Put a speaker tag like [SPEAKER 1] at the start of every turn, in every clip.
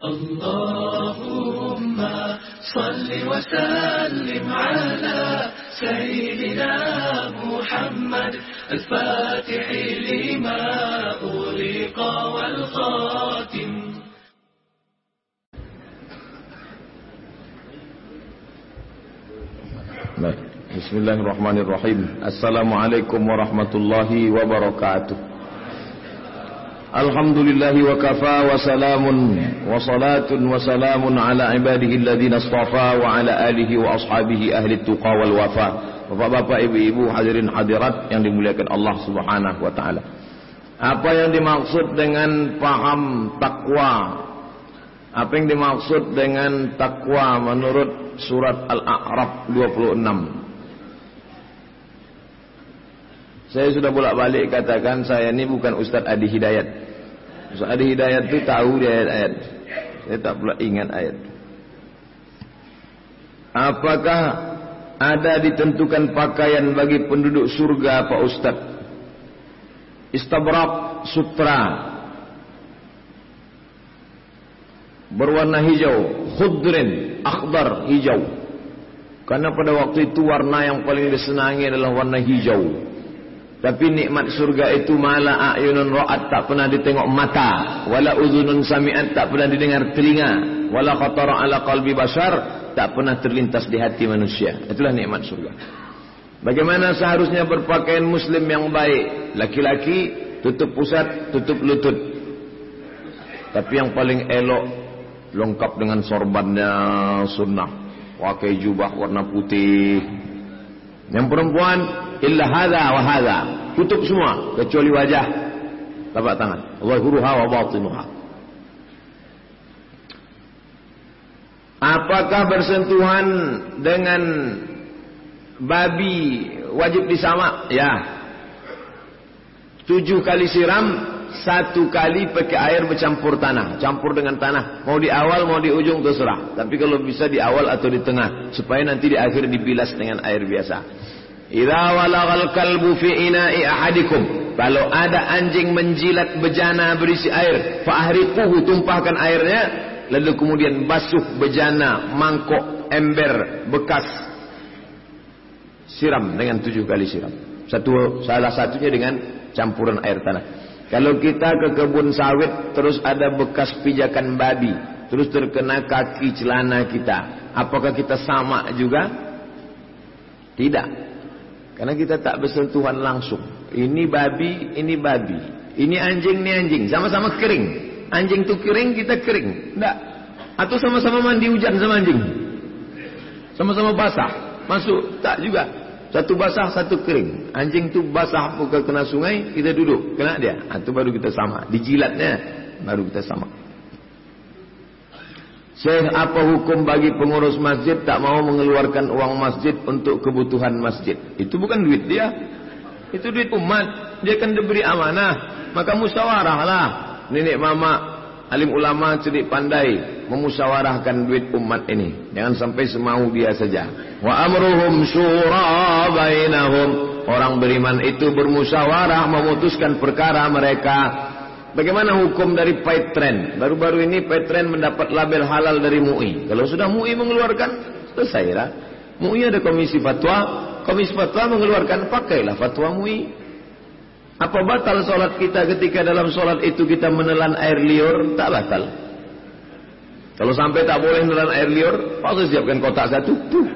[SPEAKER 1] اللهم صل وسلم على سيدنا محمد الفاتح لما أغلق والخاتم.
[SPEAKER 2] بسم الله الرحمن الرحيم. السلام عليكم ورحمة الله وبركاته. Alhamdulillahi wa kafa wa salamun wa salatun wa salamun ala ibadihi alladhina astafa wa ala alihi wa ashabihi ahli tuqa wal wafa. Bapak-bapak, ibu-ibu, hadirin hadirat yang dimuliakan Allah Subhanahu wa taala. Apa yang dimaksud dengan paham takwa? Apa yang dimaksud dengan takwa menurut surat Al-A'raf 26? Saya sudah bolak-balik katakan saya ini bukan Ustaz Adi Hidayat. Ustaz Adi Hidayat itu tahu di ayat-ayat. Saya tak pula ingat ayat. Apakah ada ditentukan pakaian bagi penduduk surga Pak Ustaz? Istabrak sutra berwarna hijau, khudrin, akhdar, hijau. Karena pada waktu itu warna yang paling disenangi adalah warna hijau. Tapi nikmat surga itu mala ayunun ra'at tak pernah ditengok mata, wala uzunun sami'at tak pernah didengar telinga, wala khatara ala qalbi bashar tak pernah terlintas di hati manusia. Itulah nikmat surga. Bagaimana seharusnya berpakaian muslim yang baik? Laki-laki tutup pusat, tutup lutut. Tapi yang paling elok lengkap dengan sorbannya sunnah. Pakai jubah warna putih. Yang perempuan illa hadha wa hadha. Tutup semua kecuali wajah. Tapak tangan. Zahiruha wa batinuha. Apakah bersentuhan dengan babi wajib disamak? Ya. Tujuh kali siram, satu kali pakai air bercampur tanah. Campur dengan tanah. Mau di awal, mau di ujung terserah. Tapi kalau bisa di awal atau di tengah. Supaya nanti di akhir dibilas dengan air biasa. Idza walagal kalbu fi ina'i ahadikum. Kalau ada anjing menjilat bejana berisi air, fa ahriquhu tumpahkan airnya, lalu kemudian basuh bejana, mangkok, ember bekas. Siram dengan tujuh kali siram. Satu salah satunya dengan campuran air tanah. Kalau kita ke kebun sawit terus ada bekas pijakan babi, terus terkena kaki celana kita, apakah kita sama juga? Tidak. Karena kita tak bersentuhan langsung. Ini babi, ini babi. Ini anjing, ini anjing. Sama-sama kering. Anjing tu kering, kita kering. Tidak. Atau sama-sama mandi hujan sama anjing. Sama-sama basah. Masuk. Tak juga. Satu basah, satu kering. Anjing tu basah bukan kena sungai, kita duduk. Kena dia. Itu baru kita sama. Dijilatnya, baru kita sama. Syekh apa hukum bagi pengurus masjid tak mau mengeluarkan uang masjid untuk kebutuhan masjid? Itu bukan duit dia. Itu duit umat. Dia kan diberi amanah. Maka musyawarahlah. Nenek mama, alim ulama cerdik pandai memusyawarahkan duit umat ini. Jangan sampai semau dia saja. Wa amruhum syura bainahum. Orang beriman itu bermusyawarah memutuskan perkara mereka Bagaimana hukum dari Paitren? Baru-baru ini Paitren mendapat label halal dari MUI. Kalau sudah MUI mengeluarkan, selesai lah. MUI ada komisi fatwa, komisi fatwa mengeluarkan, pakailah fatwa MUI. Apa batal solat kita ketika dalam solat itu kita menelan air liur? Tak batal. Kalau sampai tak boleh menelan air liur, pasti siapkan kotak satu. Tuh.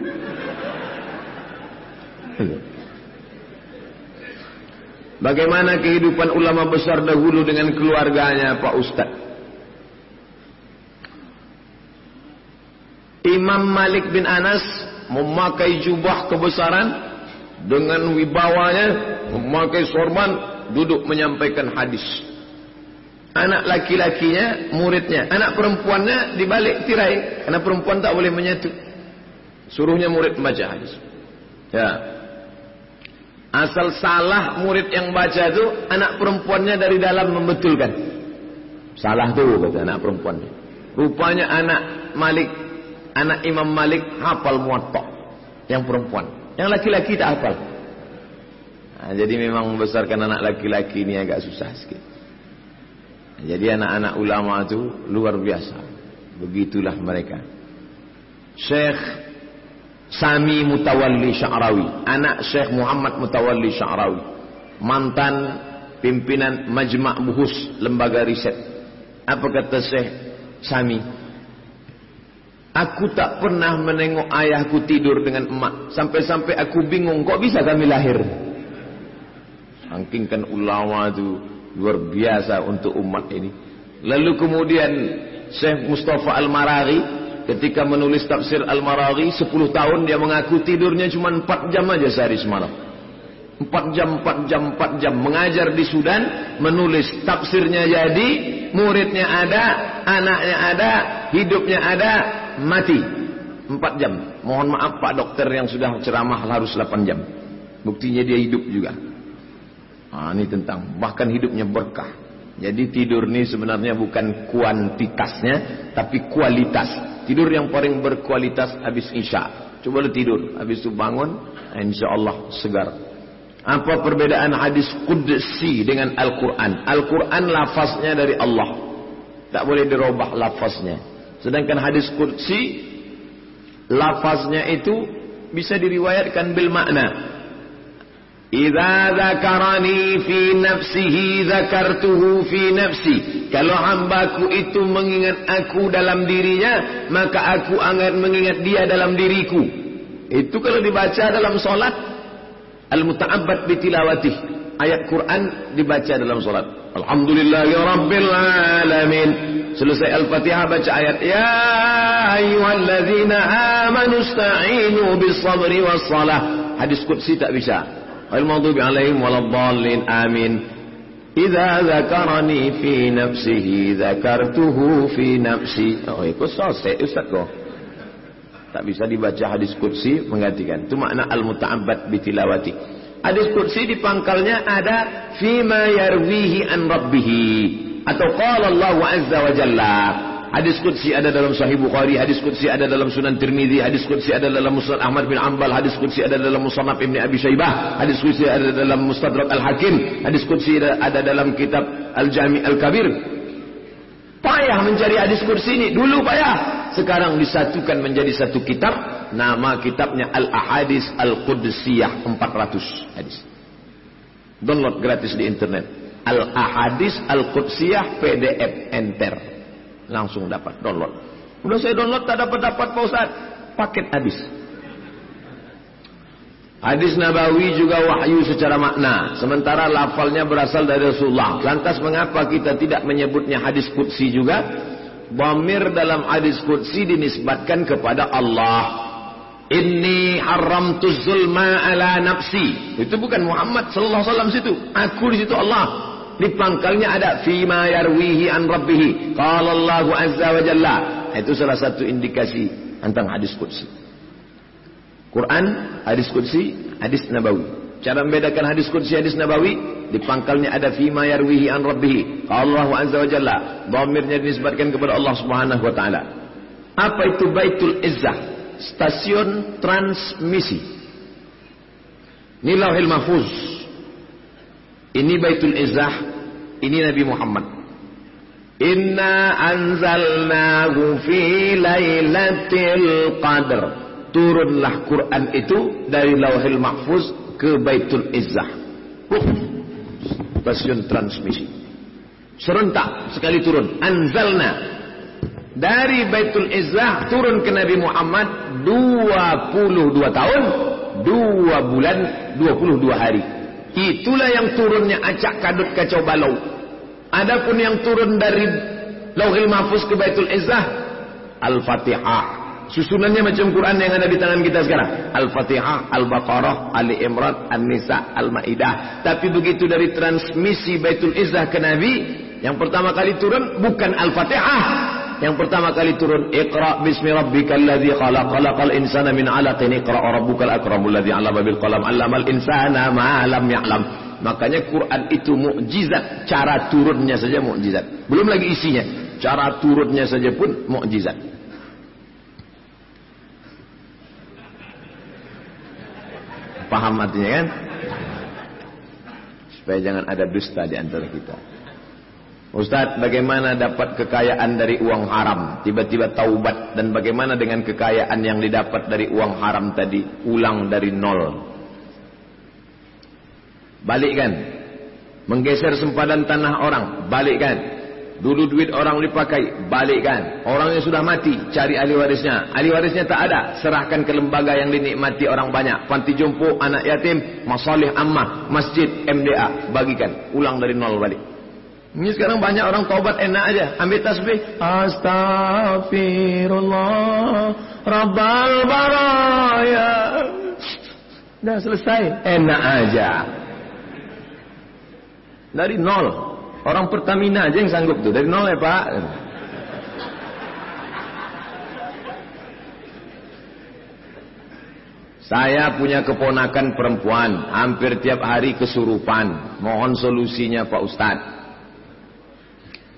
[SPEAKER 2] Bagaimana kehidupan ulama besar dahulu dengan keluarganya Pak Ustaz? Imam Malik bin Anas memakai jubah kebesaran dengan wibawanya, memakai sorban, duduk menyampaikan hadis. Anak laki-lakinya, muridnya, anak perempuannya dibalik tirai, karena perempuan tak boleh menyatu. Suruhnya murid membaca hadis. Ya, Asal salah murid yang baca itu anak perempuannya dari dalam membetulkan. Salah tuh kata anak perempuannya. Rupanya anak Malik, anak Imam Malik hafal muwatta yang perempuan. Yang laki-laki tak hafal. Nah, jadi memang membesarkan anak laki-laki ini agak susah sikit. Nah, jadi anak-anak ulama itu luar biasa. Begitulah mereka. Syekh Sami Mutawalli Sya'rawi, anak Syekh Muhammad Mutawalli Sya'rawi, mantan pimpinan Majma' Buhus lembaga riset. Apa kata Syekh Sami? Aku tak pernah menengok ayahku tidur dengan emak. Sampai-sampai aku bingung, kok bisa kami lahir? Saking kan ulama itu luar biasa untuk umat ini. Lalu kemudian Syekh Mustafa Al-Maraghi ketika menulis tafsir Al-Maraghi 10 tahun dia mengaku tidurnya cuma 4 jam aja sehari semalam. 4 jam, 4 jam, 4 jam mengajar di Sudan, menulis tafsirnya jadi, muridnya ada, anaknya ada, hidupnya ada, mati. 4 jam. Mohon maaf Pak dokter yang sudah ceramah harus 8 jam. Buktinya dia hidup juga. Nah, ini tentang bahkan hidupnya berkah. Jadi tidur ini sebenarnya bukan kuantitasnya, tapi kualitas. Tidur yang paling berkualitas habis isya. Coba lu tidur, habis itu bangun, insya Allah segar. Apa perbedaan hadis Qudsi dengan Al-Quran? Al-Quran lafaznya dari Allah. Tak boleh dirubah lafaznya. Sedangkan hadis Qudsi, lafaznya itu bisa diriwayatkan bil makna. Idza zakarani fi nafsihi zakartuhu fi nafsi. Kalau hambaku itu mengingat aku dalam dirinya, maka aku akan mengingat dia dalam diriku. Itu kalau dibaca dalam solat, Al-muta'abbad bitilawatih. Ayat Quran dibaca dalam solat. Alhamdulillahi Rabbil Alamin. Selesai Al-Fatihah baca ayat. Ya ayyuhalladzina amanu sta'inu bisabri wassalah. Hadis Qudsi tak bisa. Al-maghdubi alaihim waladdallin. Amin. Idza zakarani fi nafsihi zakartuhu fi nafsi. Oh, itu selesai Ustaz kok. Tak bisa dibaca hadis kursi menggantikan. Itu makna al-muta'abbad bitilawati. Hadis kursi di pangkalnya ada fima yarwihi an rabbihi atau qala Allah azza wa jalla. Hadis kursi ada dalam Sahih Bukhari, hadis kursi ada dalam Sunan Tirmizi, hadis kursi ada dalam Musnad Ahmad bin Ambal, hadis kursi ada dalam Musannaf Ibn Abi Syaibah, hadis kursi ada dalam Mustadrak Al-Hakim, hadis kursi ada dalam kitab Al-Jami' Al-Kabir. Payah mencari hadis kursi ini, dulu payah. sekarang disatukan menjadi satu kitab nama kitabnya Al-Ahadis Al-Qudsiyah 400 hadis download gratis di internet Al-Ahadis Al-Qudsiyah PDF enter langsung dapat download udah saya download tak dapat-dapat Pak Ustaz paket hadis Hadis Nabawi juga wahyu secara makna. Sementara lafalnya berasal dari Rasulullah. Lantas mengapa kita tidak menyebutnya hadis Qudsi juga? Bamir dalam hadis Qudsi dinisbatkan kepada Allah. Inni haramtu zulma ala nafsi. Itu bukan Muhammad sallallahu alaihi wasallam situ. Aku di situ Allah. Di pangkalnya ada fima yarwihi an rabbih. Qala Allah azza wa jalla. Itu salah satu indikasi tentang hadis Qudsi. Quran, hadis Qudsi, hadis Nabawi. Cara membedakan hadis Qudsi hadis Nabawi di pangkalnya ada fima yarwihi an rabbih. Allah azza wa jalla. Dhamirnya dinisbatkan kepada Allah Subhanahu wa taala. Apa itu Baitul Izzah? Stasiun transmisi. Ini Lauhil Mahfuz. Ini Baitul Izzah. Ini Nabi Muhammad. Inna anzalnahu fi lailatul qadr. Turunlah Quran itu dari Lauhil Mahfuz ke Baitul Izzah. Uh, stasiun transmisi. Serentak sekali turun. Anzalna. Dari Baitul Izzah turun ke Nabi Muhammad 22 tahun, 2 bulan, 22 hari. Itulah yang turunnya acak kadut kacau balau. Adapun yang turun dari Lauhil Mahfuz ke Baitul Izzah, Al-Fatihah. Susunannya macam Quran yang ada di tangan kita sekarang. Al-Fatihah, Al-Baqarah, Ali Imran, An-Nisa, Al-Ma'idah. Tapi begitu dari transmisi Baitul Izzah ke Nabi, yang pertama kali turun bukan Al-Fatihah. Yang pertama kali turun Iqra bismi rabbikal ladzi khalaq khalaqal insana min 'alaqin Iqra rabbukal akramul ladzi 'allama bil qalam 'allamal insana ma lam ya'lam. Makanya Quran itu mukjizat, cara turunnya saja mukjizat. Belum lagi isinya, cara turunnya saja pun mukjizat. Paham artinya kan? Supaya jangan ada dusta di antara kita. Ustaz, bagaimana dapat kekayaan dari uang haram? Tiba-tiba taubat dan bagaimana dengan kekayaan yang didapat dari uang haram tadi? Ulang dari nol. Balikkan. Menggeser sempadan tanah orang, balikkan. Dulu duit orang dipakai, balikkan. Orang yang sudah mati, cari ahli warisnya. Ahli warisnya tak ada, serahkan ke lembaga yang dinikmati orang banyak. Panti jompo, anak yatim, masalih ammah, masjid, MDA, bagikan. Ulang dari nol balik. Ini sekarang banyak orang taubat enak aja. Ambil tasbih. Astaghfirullah. Rabbal baraya. Dah selesai. Enak aja. Dari nol. Orang Pertamina aja yang sanggup tuh. Dari nol ya Pak. Saya punya keponakan perempuan. Hampir tiap hari kesurupan. Mohon solusinya Pak Ustadz.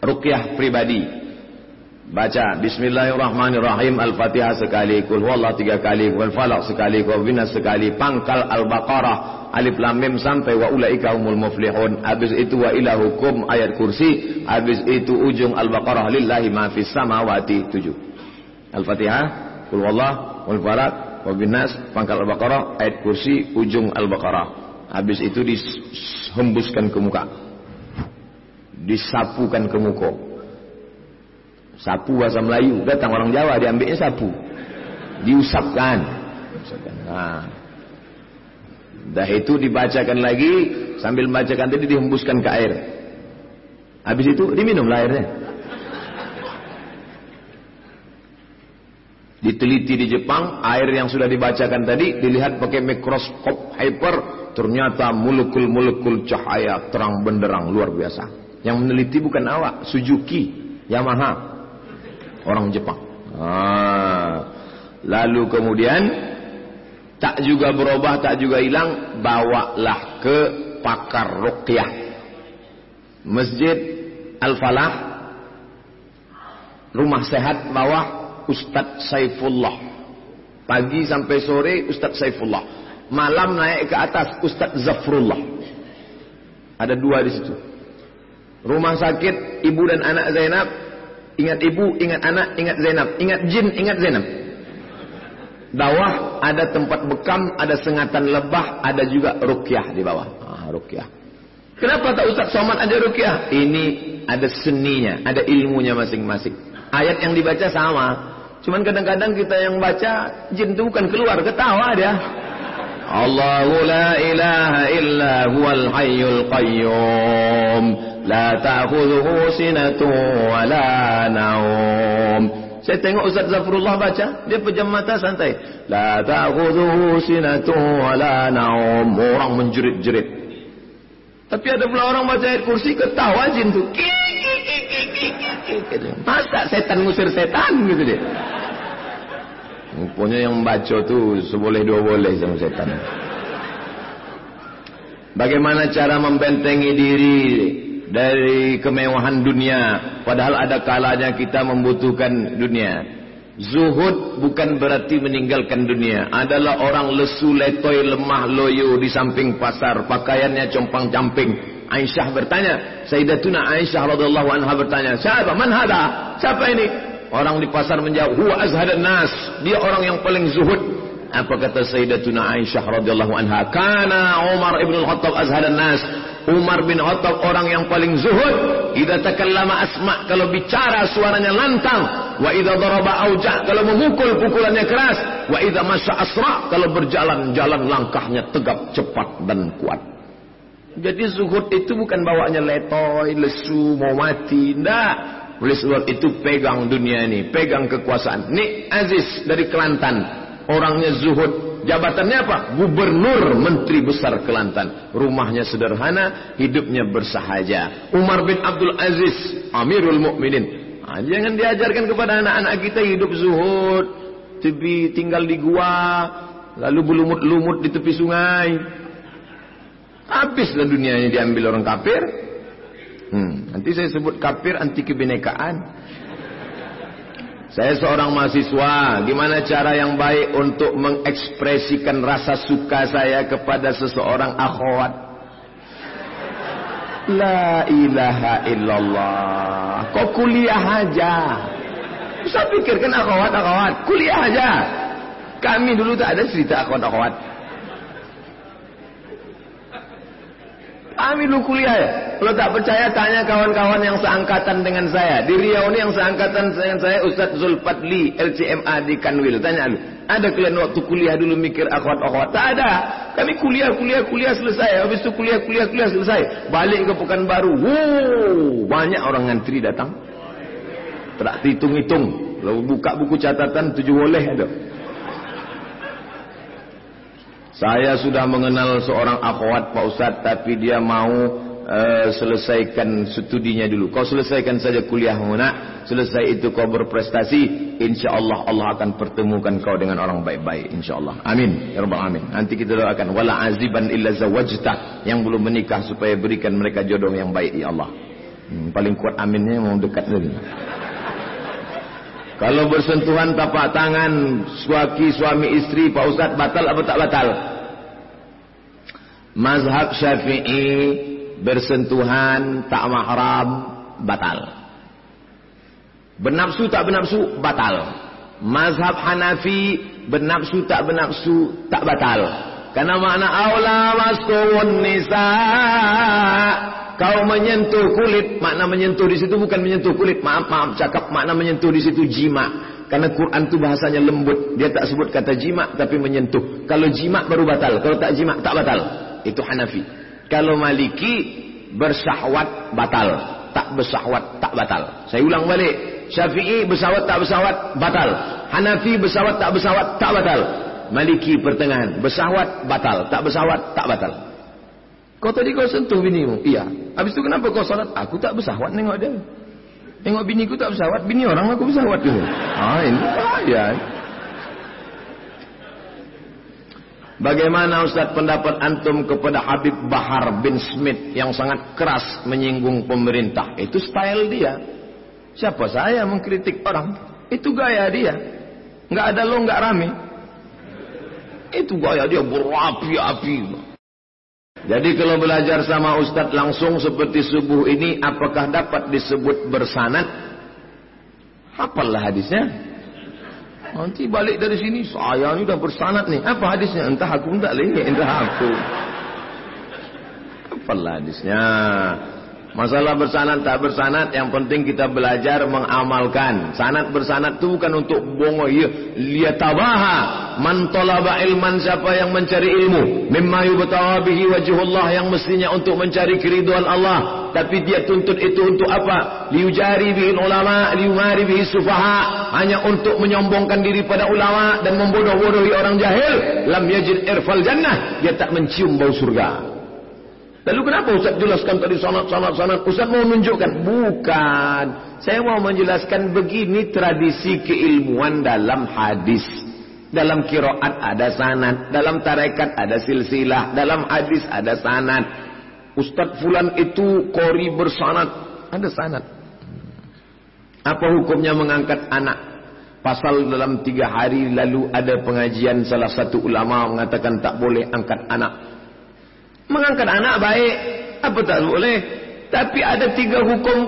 [SPEAKER 2] Rukyah pribadi. Baca Bismillahirrahmanirrahim Al-Fatihah sekali Kul huwallah tiga kali Kul falak sekali Kul binas sekali Pangkal Al-Baqarah Alif Lam Mim sampai Wa ulaika humul muflihun. Habis itu Wa ilahukum ayat kursi. Habis itu ujung Al-Baqarah Lillahi ma fis samawati. Tujuh. Al-Fatihah Kul huwallah Kul falak Kul binas Pangkal Al-Baqarah Ayat kursi ujung Al-Baqarah. Habis itu dihembuskan ke muka Disapukan ke muka Sapu bahasa Melayu. Datang orang Jawa diambilnya sapu. Diusapkan. Nah. Dah itu dibacakan lagi. Sambil membacakan tadi dihembuskan ke air. Habis itu diminum airnya. Diteliti di Jepang, air yang sudah dibacakan tadi dilihat pakai mikroskop hyper, ternyata molekul-molekul cahaya terang benderang luar biasa. Yang meneliti bukan awak, Suzuki, Yamaha, orang Jepang. Ah. Lalu kemudian tak juga berubah, tak juga hilang, bawalah ke pakar ruqyah. Masjid Al-Falah rumah sehat bawah Ustadz Saifullah. Pagi sampai sore Ustadz Saifullah. Malam naik ke atas Ustadz Zafrullah. Ada dua di situ. Rumah sakit ibu dan anak Zainab Ingat ibu, ingat anak, ingat Zainab. Ingat jin, ingat Zainab. Bawah ada tempat bekam, ada sengatan lebah, ada juga rukyah di bawah. Ah, rukyah. Kenapa tak Ustaz Somad aja rukyah? Ini ada seninya, ada ilmunya masing-masing. Ayat yang dibaca sama. Cuman kadang-kadang kita yang baca, jin itu bukan keluar, ketawa dia. Allahu la ilaha illa huwal hayyul qayyum. La ta'khudhuhu sinatun wa la naum. Saya tengok Ustaz Zafrullah baca, dia pejam mata santai. La ta'khudhuhu sinatun wa la naum. Orang menjerit-jerit. Tapi ada pula orang baca ayat kursi ketawa jin tu. Masa setan ngusir setan gitu dia. Rupanya yang baca tu seboleh dua boleh sama setan. Bagaimana cara membentengi diri dari kemewahan dunia. Padahal ada kalanya kita membutuhkan dunia. Zuhud bukan berarti meninggalkan dunia. Adalah orang lesu letoy lemah loyo di samping pasar. Pakaiannya compang-camping. Aisyah bertanya Sayyidatuna Aisyah radhiyallahu anha bertanya siapa? Man hada? Siapa ini? Orang di pasar menjawab huwa azhadan nas dia orang yang paling zuhud. Apa kata Sayyidatuna Aisyah radhiyallahu anha? Kana Umar ibn al-Khattab azhadan nas Umar bin Khattab orang yang paling zuhud. Idza takallama asma kalau bicara suaranya lantang. Wa idza daraba auja kalau memukul pukulannya keras. Wa idza masya asra kalau berjalan jalan langkahnya tegap cepat dan kuat. Jadi zuhud itu bukan bawanya letoy, lesu, mau mati. Tidak. Oleh sebab itu pegang dunia ini, pegang kekuasaan. Ini Aziz dari Kelantan. Orangnya zuhud, Jabatannya apa? Gubernur Menteri Besar Kelantan. Rumahnya sederhana, hidupnya bersahaja. Umar bin Abdul Aziz, Amirul Mukminin. Nah, jangan diajarkan kepada anak-anak kita hidup zuhud, tepi tinggal di gua, lalu berlumut-lumut di tepi sungai. Habislah dunianya diambil orang kafir. Hmm, nanti saya sebut kafir anti kebinekaan. Saya seorang mahasiswa, gimana cara yang baik untuk mengekspresikan rasa suka saya kepada seseorang akhwat? La ilaha illallah. Kok kuliah aja? Saya pikir kan akhwat-akhwat. Kuliah aja. Kami dulu tak ada cerita akhwat-akhwat. Kami dulu kuliah ya. Kalau tak percaya tanya kawan-kawan yang seangkatan dengan saya. Di Riau ini yang seangkatan dengan saya Ustaz Zulfadli LCMA di Kanwil. Tanya lu. Ada kalian waktu kuliah dulu mikir akhwat-akhwat? Tak ada. Kami kuliah, kuliah, kuliah selesai. Habis itu kuliah, kuliah, kuliah selesai. Balik ke Pekanbaru. Wow, banyak orang ngantri datang. Tak hitung-hitung. Lalu buka buku catatan tujuh boleh ada. Saya sudah mengenal seorang akhwat Pak Ustaz tapi dia mau uh, selesaikan studinya dulu. Kau selesaikan saja kuliah nak, selesai itu kau berprestasi, insya Allah Allah akan pertemukan kau dengan orang baik-baik insya Allah. Amin. Ya Rabbal Amin. Nanti kita doakan wala aziban illa zawajta yang belum menikah supaya berikan mereka jodoh yang baik ya Allah. Hmm, paling kuat aminnya mau dekat dulu. Kalau bersentuhan tapak tangan suami suami istri Pak Ustaz batal apa tak batal? Mazhab Syafi'i bersentuhan tak mahram batal. Bernafsu tak bernafsu batal. Mazhab Hanafi bernafsu tak bernafsu tak batal. Karena makna aula maskun nisa kau menyentuh kulit, makna menyentuh di situ bukan menyentuh kulit. Maaf, maaf cakap makna menyentuh di situ jima. Karena Quran itu bahasanya lembut. Dia tak sebut kata jima tapi menyentuh. Kalau jima baru batal, kalau tak jima tak batal. Itu Hanafi. Kalau Maliki bersahwat batal, tak bersahwat tak batal. Saya ulang balik. Syafi'i bersahwat tak bersahwat batal. Hanafi bersahwat tak bersahwat tak batal. Maliki pertengahan, bersahwat batal, tak bersahwat tak batal. Kau tadi kau sentuh binimu? Iya. Habis itu kenapa kau salat? Aku tak bersahwat nengok dia. Tengok biniku tak bersahwat, bini orang aku bersahwat dulu. Ah, ini bahaya. Bagaimana Ustaz pendapat antum kepada Habib Bahar bin Smith yang sangat keras menyinggung pemerintah? Itu style dia. Siapa saya mengkritik orang? Itu gaya dia. Enggak ada lo enggak rame. Itu gaya dia berapi-api. Jadi kalau belajar sama ustaz langsung seperti subuh ini apakah dapat disebut bersanad? Hafallah hadisnya. Nanti balik dari sini saya ni dah bersanad ni. Apa hadisnya? Entah aku tak lagi, entah aku. Hafallah hadisnya. Masalah bersanad tak bersanad yang penting kita belajar mengamalkan. Sanad bersanad itu bukan untuk bongo ya. Liyatabaha man talaba ilman siapa yang mencari ilmu mimma yubtawa bihi wajhullah yang mestinya untuk mencari keriduan Allah tapi dia tuntut itu untuk apa? Liujari bihi ulama, liumari bihi sufaha hanya untuk menyombongkan diri pada ulama dan membodoh-bodohi orang jahil lam yajid irfal jannah dia tak mencium bau surga. Lalu kenapa Ustaz jelaskan tadi sanat, sanat, sanat? Ustaz mau menunjukkan. Bukan. Saya mau menjelaskan begini tradisi keilmuan dalam hadis. Dalam kiroat ada sanat. Dalam tarekat ada silsilah. Dalam hadis ada sanat. Ustaz Fulan itu kori bersanat. Ada sanat. Apa hukumnya mengangkat anak? Pasal dalam tiga hari lalu ada pengajian salah satu ulama mengatakan tak boleh angkat anak. Mengangkat anak baik. Apa tak boleh? Tapi ada tiga hukum.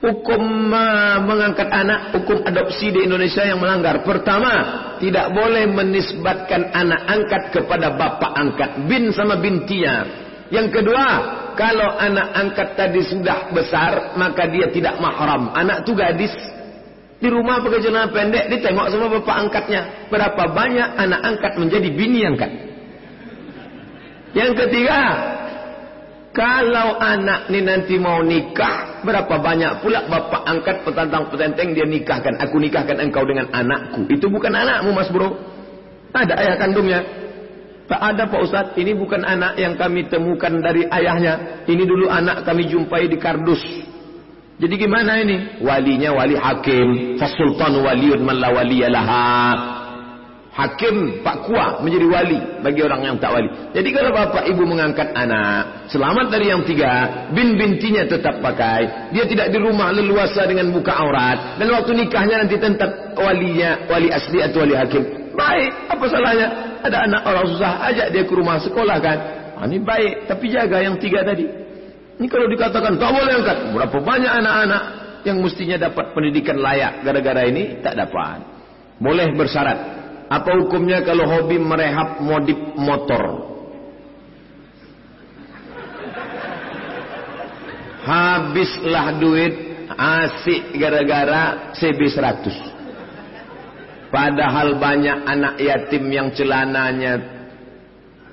[SPEAKER 2] Hukum uh, mengangkat anak. Hukum adopsi di Indonesia yang melanggar. Pertama. Tidak boleh menisbatkan anak angkat kepada bapa angkat. Bin sama bintinya. Yang kedua. Kalau anak angkat tadi sudah besar. Maka dia tidak mahram. Anak tu gadis. Di rumah pekerjaan pendek. Dia tengok sama bapa angkatnya. Berapa banyak anak angkat menjadi bini angkat. Yang ketiga, kalau anak ni nanti mau nikah, berapa banyak pula bapa angkat petantang petenteng dia nikahkan. Aku nikahkan engkau dengan anakku. Itu bukan anakmu mas bro. Ada ayah kandungnya. Tak ada Pak Ustaz, ini bukan anak yang kami temukan dari ayahnya. Ini dulu anak kami jumpai di kardus. Jadi gimana ini? Walinya wali hakim. Fasultan waliun man la waliyalaha hakim Pak Kuah menjadi wali bagi orang yang tak wali. Jadi kalau bapak ibu mengangkat anak, selamat dari yang tiga, bin bintinya tetap pakai. Dia tidak di rumah leluasa dengan buka aurat. Dan waktu nikahnya nanti tetap walinya, wali asli atau wali hakim. Baik, apa salahnya? Ada anak orang susah, ajak dia ke rumah sekolah kan. Ah, ini baik, tapi jaga yang tiga tadi. Ini kalau dikatakan tak boleh angkat. Berapa banyak anak-anak yang mestinya dapat pendidikan layak gara-gara ini tak dapat. Boleh bersyarat. Apa hukumnya kalau hobi merehab modif motor? Habislah duit asik gara-gara CB 100. Padahal banyak anak yatim yang celananya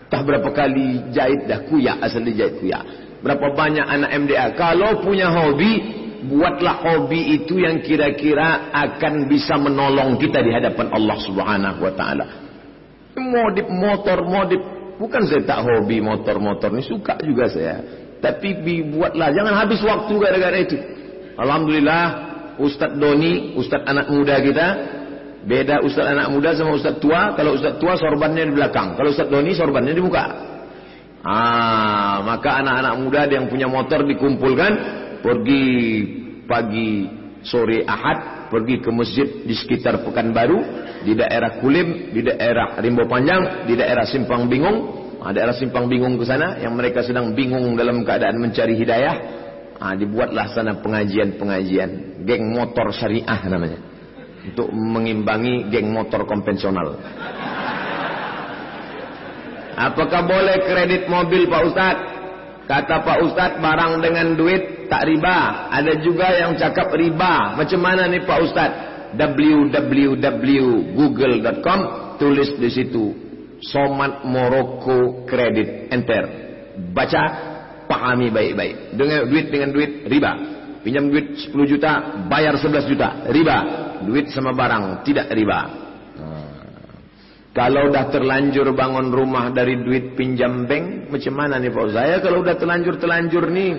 [SPEAKER 2] tak berapa kali jahit dah kuyak asal dijahit kuyak. Berapa banyak anak MDA. Kalau punya hobi, buatlah hobi itu yang kira-kira akan bisa menolong kita di hadapan Allah Subhanahu wa taala. Modif motor, modif bukan saya tak hobi motor-motor ni suka juga saya. Tapi dibuatlah jangan habis waktu gara-gara itu. Alhamdulillah Ustaz Doni, Ustaz anak muda kita beda Ustaz anak muda sama Ustaz tua. Kalau Ustaz tua sorbannya di belakang. Kalau Ustaz Doni sorbannya di muka. Ah, maka anak-anak muda yang punya motor dikumpulkan pergi pagi sore Ahad. Pergi ke masjid di sekitar Pekanbaru di daerah Kulim, di daerah Rimbo Panjang, di daerah Simpang Bingung. Ha, daerah simpang bingung ke sana yang mereka sedang bingung dalam keadaan mencari hidayah. Ha, dibuatlah sana pengajian-pengajian. Geng motor syariah namanya. Untuk mengimbangi geng motor konvensional. Apakah boleh kredit mobil Pak Ustaz kata Pak Ustaz barang dengan duit tak riba ada juga yang cakap riba macam mana nih Pak Ustaz www.google.com tulis di situ Somat Moroko Kredit Enter. Baca, pahami baik-baik. Dengan duit dengan duit riba. Pinjam duit 10 juta, bayar 11 juta, riba. Duit sama barang, tidak riba. Kalau dah terlanjur bangun rumah dari duit pinjam bank, macam mana nih Pak? Saya kalau udah terlanjur-terlanjur nih,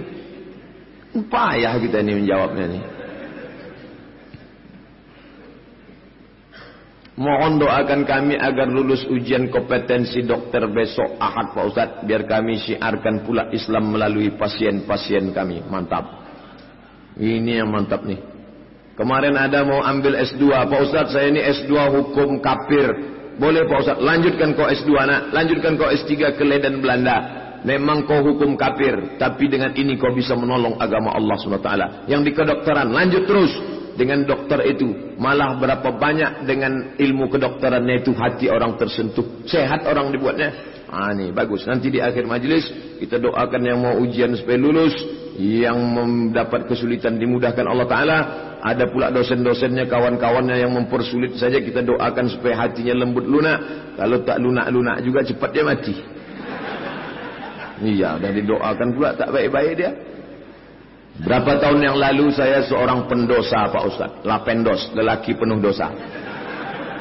[SPEAKER 2] payah kita nih menjawabnya nih. Mohon doakan kami agar lulus ujian kompetensi dokter besok Ahad Pak Ustaz. Biar kami syiarkan pula Islam melalui pasien-pasien kami. Mantap. Ini yang mantap nih. Kemarin ada mau ambil S2. Pak Ustaz saya ini S2 hukum kafir. Boleh Pak Ustaz. Lanjutkan kau S2 nak. Lanjutkan kau S3 ke Ledan Belanda. Memang kau hukum kafir. Tapi dengan ini kau bisa menolong agama Allah SWT. Yang di kedokteran. Lanjut terus dengan dokter itu malah berapa banyak dengan ilmu kedokterannya itu hati orang tersentuh sehat orang dibuatnya ah ini bagus nanti di akhir majlis kita doakan yang mau ujian supaya lulus yang mendapat kesulitan dimudahkan Allah Taala ada pula dosen-dosennya kawan-kawannya yang mempersulit saja kita doakan supaya hatinya lembut lunak kalau tak lunak-lunak juga cepat dia mati iya dan didoakan pula tak baik-baik dia Berapa tahun yang lalu saya seorang pendosa Pak Ustaz. Lapendos, lelaki penuh dosa.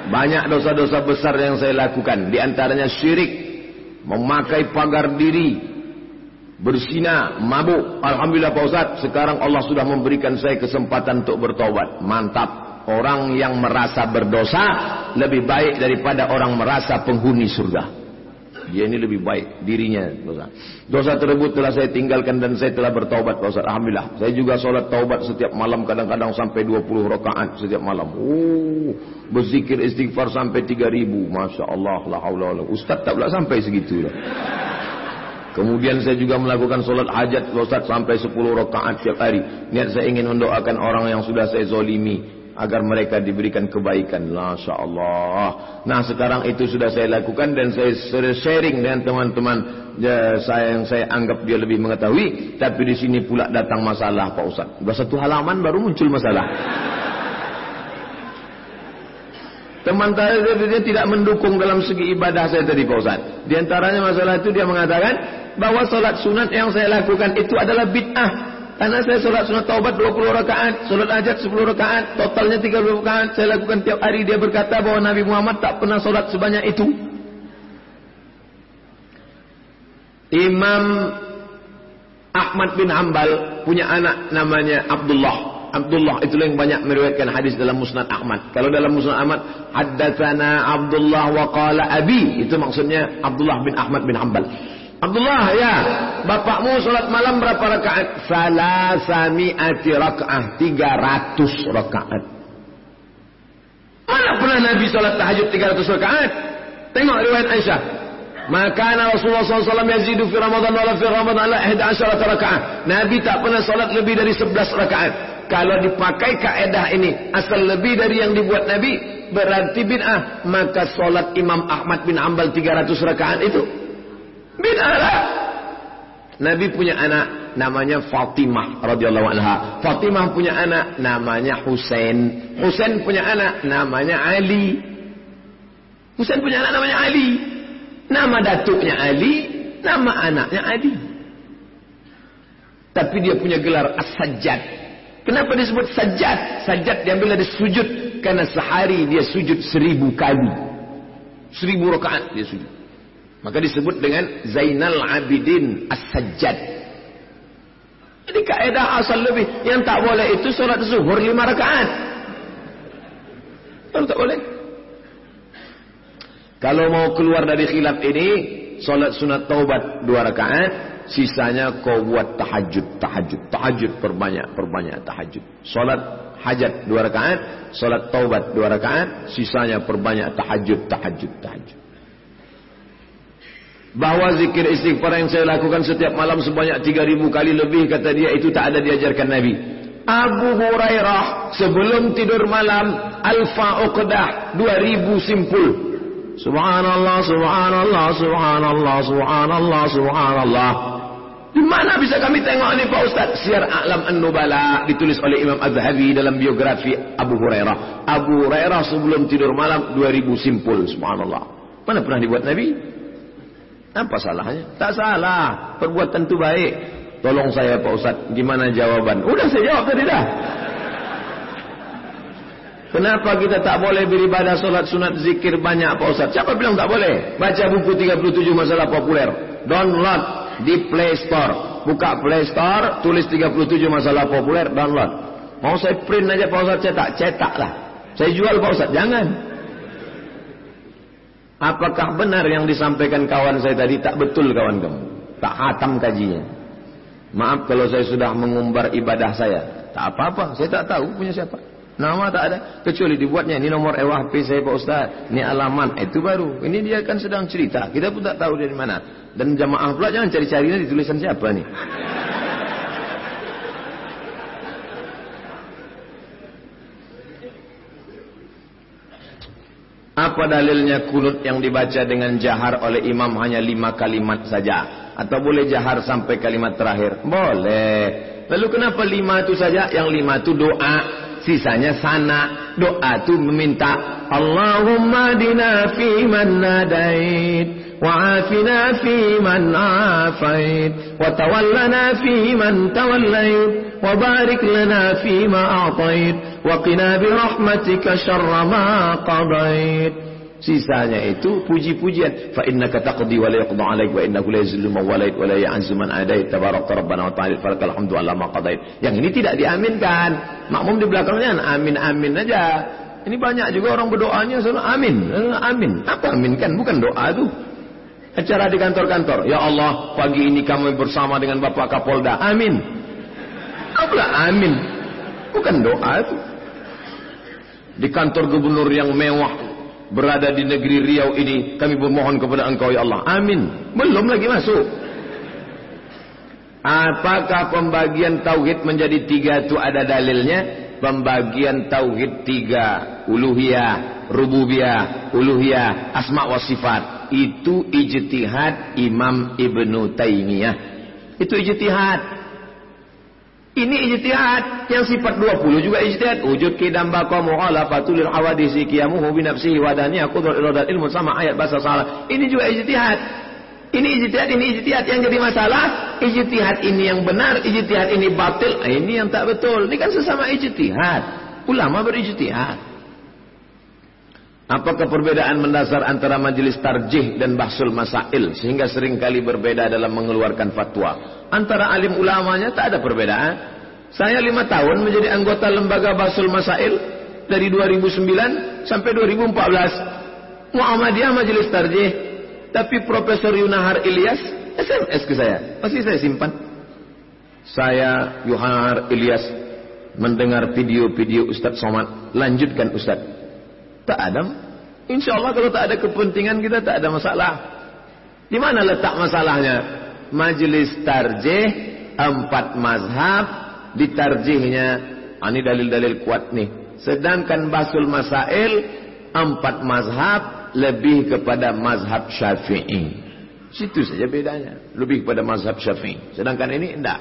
[SPEAKER 2] Banyak dosa-dosa besar yang saya lakukan. Di antaranya syirik. Memakai pagar diri. Bersina, mabuk. Alhamdulillah Pak Ustaz. Sekarang Allah sudah memberikan saya kesempatan untuk bertobat. Mantap. Orang yang merasa berdosa lebih baik daripada orang merasa penghuni surga. Dia ini lebih baik dirinya. Dosa, dosa tersebut telah saya tinggalkan dan saya telah bertaubat. Dosa. Alhamdulillah. Saya juga sholat taubat setiap malam. Kadang-kadang sampai 20 rakaat setiap malam. Oh, berzikir istighfar sampai 3000. Masya Allah. La haula, Ustaz tak pula sampai segitu. Lah. Kemudian saya juga melakukan solat hajat Ustaz sampai 10 rakaat setiap hari. Niat saya ingin mendoakan orang yang sudah saya zolimi agar mereka diberikan kebaikan. Masya Allah. Nah sekarang itu sudah saya lakukan dan saya sharing dengan teman-teman ya, saya yang saya anggap dia lebih mengetahui. Tapi di sini pula datang masalah Pak Ustaz. Dua satu halaman baru muncul masalah. Teman saya dia tidak mendukung dalam segi ibadah saya tadi Pak Ustaz. Di antaranya masalah itu dia mengatakan bahwa solat sunat yang saya lakukan itu adalah bid'ah. Karena saya solat sunat taubat 20 rakaat, solat ajat 10 rakaat, totalnya 30 rakaat. Saya lakukan tiap hari. Dia berkata bahwa Nabi Muhammad tak pernah solat sebanyak itu. Imam Ahmad bin Hambal punya anak namanya Abdullah. Abdullah itu yang banyak meriwayatkan hadis dalam Musnad Ahmad. Kalau dalam Musnad Ahmad, haddatsana Abdullah wa qala abi. Itu maksudnya Abdullah bin Ahmad bin Hambal. Abdullah ya, bapakmu sholat malam berapa rakaat? Salasami'ati rakaat, 300 rakaat. Mana pernah Nabi sholat tahajud 300 rakaat? Tengok riwayat Aisyah. Maka Rasulullah SAW yazidu fi Ramadan wala fi Ramadan ala 11 rakaat. Nabi tak pernah salat lebih dari 11 rakaat. Kalau dipakai kaedah ini, asal lebih dari yang dibuat Nabi, berarti bid'ah. Maka salat Imam Ahmad bin Ambal 300 rakaat itu bid'ah lah. Nabi punya anak namanya Fatimah radhiyallahu anha. Fatimah punya anak namanya Husain. Husain punya anak namanya Ali. Husain punya anak namanya Ali. Nama datuknya Ali, nama anaknya Ali. Tapi dia punya gelar As-Sajjad. Kenapa disebut Sajjad? Sajjad diambil dari sujud. Karena sehari dia sujud seribu kali. Seribu rakaat dia sujud. Maka disebut dengan Zainal Abidin As-Sajjad. Jadi kaedah asal lebih. Yang tak boleh itu solat zuhur lima rakaat. Kalau tak boleh. Kalau mau keluar dari khilaf ini, solat sunat taubat dua rakaat, sisanya kau buat tahajud, tahajud, tahajud perbanyak, perbanyak tahajud. Solat hajat dua rakaat, solat taubat dua rakaat, sisanya perbanyak tahajud, tahajud, tahajud. Bahawa zikir istighfar yang saya lakukan setiap malam sebanyak 3000 kali lebih kata dia itu tak ada diajarkan Nabi. Abu Hurairah sebelum tidur malam alfa uqdah 2000 simpul Subhanallah, subhanallah, subhanallah, subhanallah, subhanallah. Di mana bisa kami tengok ini Pak Ustaz? Siar A'lam An-Nubala ditulis oleh Imam Az-Zahabi dalam biografi Abu Hurairah. Abu Hurairah sebelum tidur malam 2000 simpul, subhanallah. Mana pernah dibuat Nabi? Apa salahnya? Tak salah. Perbuatan itu baik. Tolong saya Pak Ustaz, gimana jawaban? Udah saya jawab tadi dah. Kenapa kita tak boleh beribadah solat sunat zikir banyak Pak Ustaz? Siapa bilang tak boleh? Baca buku 37 masalah populer. Download di Play Store. Buka Play Store, tulis 37 masalah populer, download. Mau saya print aja Pak Ustaz cetak? Cetaklah. Saya jual Pak Ustaz? Jangan. Apakah benar yang disampaikan kawan saya tadi tak betul kawan kamu? Tak hatam kajinya. Maaf kalau saya sudah mengumbar ibadah saya. Tak apa-apa, saya tak tahu punya siapa. Nama tak ada. Kecuali dibuatnya. Ini nomor ewah HP saya Pak Ustaz. Ini alamat. Itu baru. Ini dia kan sedang cerita. Kita pun tak tahu dari mana. Dan jamaah pula jangan cari-cari ini tulisan siapa ni. Apa dalilnya kunut yang dibaca dengan jahar oleh imam hanya lima kalimat saja? Atau boleh jahar sampai kalimat terakhir? Boleh. Lalu kenapa lima itu saja? Yang lima itu doa. sisanya sana doa tu meminta Allahumma dina fi man nadait tawallana fi man tawallait wa barik lana fi ma a'tait wa qina bi rahmatika syarra ma qadait Sisanya itu puji-pujian. Fa innaka taqdi wa la yuqda 'alaik wa innahu la yuzillu man wa la man adait. Tabarakta rabbana wa ta'ala falakal hamdu ala ma qadait. Yang ini tidak diaminkan. Makmum di belakangnya amin amin aja. Ini banyak juga orang berdoanya selalu amin. Amin. Apa kan? Bukan doa itu. Acara di kantor-kantor. Ya Allah, pagi ini kami bersama dengan Bapak Kapolda. Amin. Apa amin? Bukan doa itu. Di kantor gubernur yang mewah berada di negeri Riau ini kami bermohon kepada engkau ya Allah amin belum lagi masuk apakah pembagian tauhid menjadi tiga itu ada dalilnya pembagian tauhid tiga uluhiyah rububiyah uluhiyah asma wa sifat itu ijtihad Imam Ibnu Taimiyah itu ijtihad ini ijtihad yang sifat 20 juga ijtihad. Wujud kidam baqa mughalafatul hawadisi qiyamuhu bi nafsihi daniyah qudrat iradal ilmu sama ayat bahasa salah. Ini juga ijtihad. Ini ijtihad, ini ijtihad yang jadi masalah. Ijtihad ini yang benar, ijtihad ini batil. Ah, ini yang tak betul. Ini kan sesama ijtihad. Ulama berijtihad. Apakah perbedaan mendasar antara majelis tarjih dan bahsul masail sehingga sering kali berbeda dalam mengeluarkan fatwa? Antara alim ulamanya tak ada perbedaan. Saya lima tahun menjadi anggota lembaga bahsul masail dari 2009 sampai 2014. Muhammadiyah majelis tarjih. Tapi Profesor Yunahar Ilyas SMS ke saya. Masih saya simpan. Saya Yunahar Ilyas mendengar video-video Ustaz Somad. Lanjutkan Ustaz. Tak ada. Insya Allah kalau tak ada kepentingan kita tak ada masalah. Di mana letak masalahnya? Majelis tarjih empat mazhab ditarjihnya. Ah, ini dalil-dalil kuat nih. Sedangkan basul masail empat mazhab lebih kepada mazhab syafi'i. Situ saja bedanya. Lebih kepada mazhab syafi'i. Sedangkan ini tidak.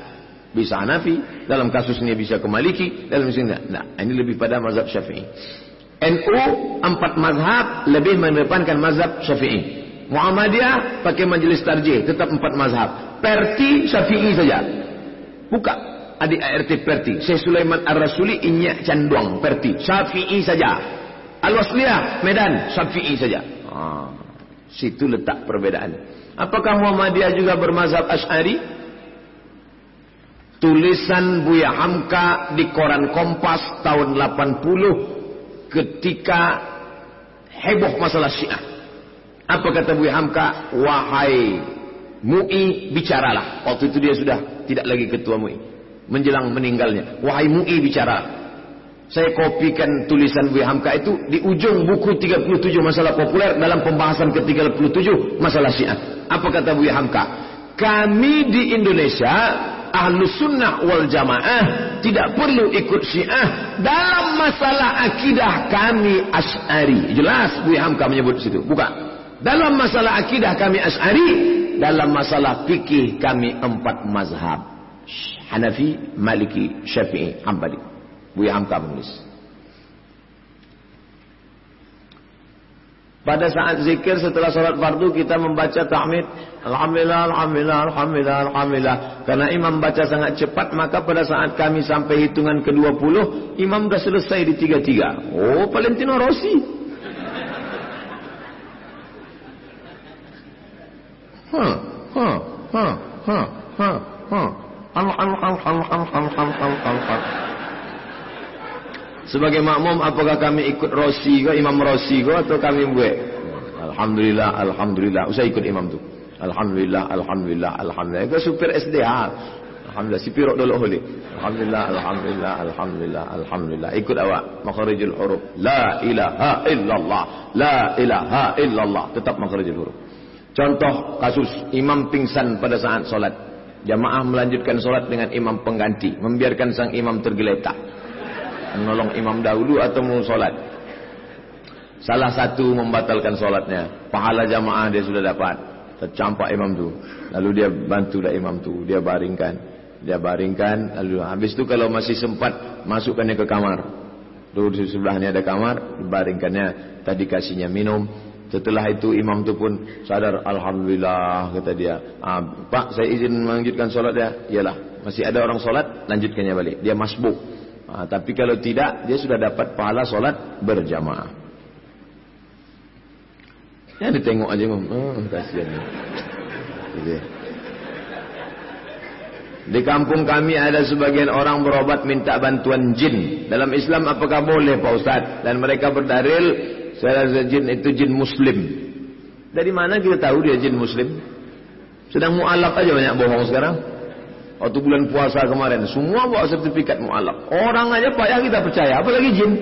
[SPEAKER 2] Bisa Hanafi. Dalam kasus ini bisa ke Maliki. Dalam kasus ini tidak. Ini lebih pada mazhab syafi'i. NU empat mazhab lebih mengedepankan mazhab syafi'i. Muhammadiyah pakai majelis tarjih. Tetap empat mazhab. Perti syafi'i saja. Buka. Adik ART Perti. Syekh Sulaiman Ar-Rasuli inyak canduang Perti. Syafi'i saja. Al-Wasliyah Medan. Syafi'i saja. Ah, situ letak perbedaan. Apakah Muhammadiyah juga bermazhab Ash'ari? Tulisan Buya Hamka di koran Kompas tahun 80 ketika heboh masalah Syiah. Apa kata Buya Hamka? Wahai MUI bicaralah. Waktu itu dia sudah tidak lagi ketua MUI. Menjelang meninggalnya. Wahai MUI bicaralah. Saya kopikan tulisan Buya Hamka itu di ujung buku 37 masalah populer dalam pembahasan ke-37 masalah Syiah. Apa kata Buya Hamka? Kami di Indonesia Ahlus Sunnah wal Jamaah tidak perlu ikut Syiah dalam masalah akidah kami Asy'ari. Jelas Buya Hamka menyebut situ. Buka. Dalam masalah akidah kami Asy'ari, dalam masalah fikih kami empat mazhab. Hanafi, Maliki, Syafi'i, Hambali. Buya Hamka menulis. Pada saat zikir setelah sholat fardu kita membaca tahmid Alhamdulillah, Alhamdulillah, Alhamdulillah, Alhamdulillah Karena imam baca sangat cepat Maka pada saat kami sampai hitungan ke-20 Imam sudah selesai di tiga-tiga Oh, Valentino Rossi al, al. Sebagai makmum apakah kami ikut Rosi ke Imam Rosi ke atau kami gue? Alhamdulillah, alhamdulillah. Usah ikut imam tu. Alhamdulillah, alhamdulillah, alhamdulillah. Ke supir SDA. Alhamdulillah, si pirok dulu boleh. Alhamdulillah, alhamdulillah, alhamdulillah, alhamdulillah. Ikut awak makharijul huruf. La ilaha illallah. La ilaha illallah. Tetap makharijul huruf. Contoh kasus imam pingsan pada saat solat. Jamaah melanjutkan solat dengan imam pengganti. Membiarkan sang imam tergeletak menolong imam dahulu atau mau solat. Salah satu membatalkan solatnya. Pahala jamaah dia sudah dapat. Tercampak imam tu. Lalu dia bantu dah imam tu. Dia baringkan. Dia baringkan. Lalu habis tu kalau masih sempat masukkannya ke kamar. Dulu di sebelahnya ada kamar. Baringkannya. Tadi kasihnya minum. Setelah itu imam tu pun sadar. Alhamdulillah kata dia. Ah, Pak saya izin melanjutkan solat dia. Yalah. Masih ada orang solat. Lanjutkannya balik. Dia masbuk. Ha, tapi kalau tidak, dia sudah dapat pahala solat berjamaah. Ya ditengok aja ngom. Oh, kasihan. Gitu. Di kampung kami ada sebagian orang berobat minta bantuan jin. Dalam Islam apakah boleh Pak Ustaz? Dan mereka berdalil saya jin itu jin muslim. Dari mana kita tahu dia jin muslim? Sedang mualaf aja banyak bohong sekarang. Waktu bulan puasa kemarin, semua bawa sertifikat mu'alaf. Orang aja payah kita percaya, apalagi jin.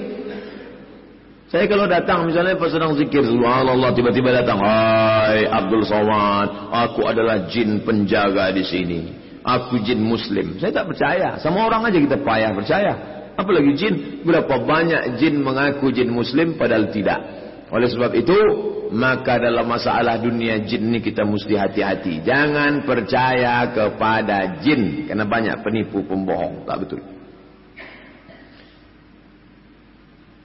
[SPEAKER 2] Saya kalau datang, misalnya pas sedang zikir, subhanallah, tiba-tiba datang, Hai Abdul Somad, aku adalah jin penjaga di sini. Aku jin muslim. Saya tak percaya. Sama orang aja kita payah percaya. Apalagi jin. Berapa banyak jin mengaku jin muslim padahal tidak. Oleh sebab itu, maka dalam masalah dunia jin ini kita mesti hati-hati. Jangan percaya kepada jin. Karena banyak penipu pembohong. Tak betul.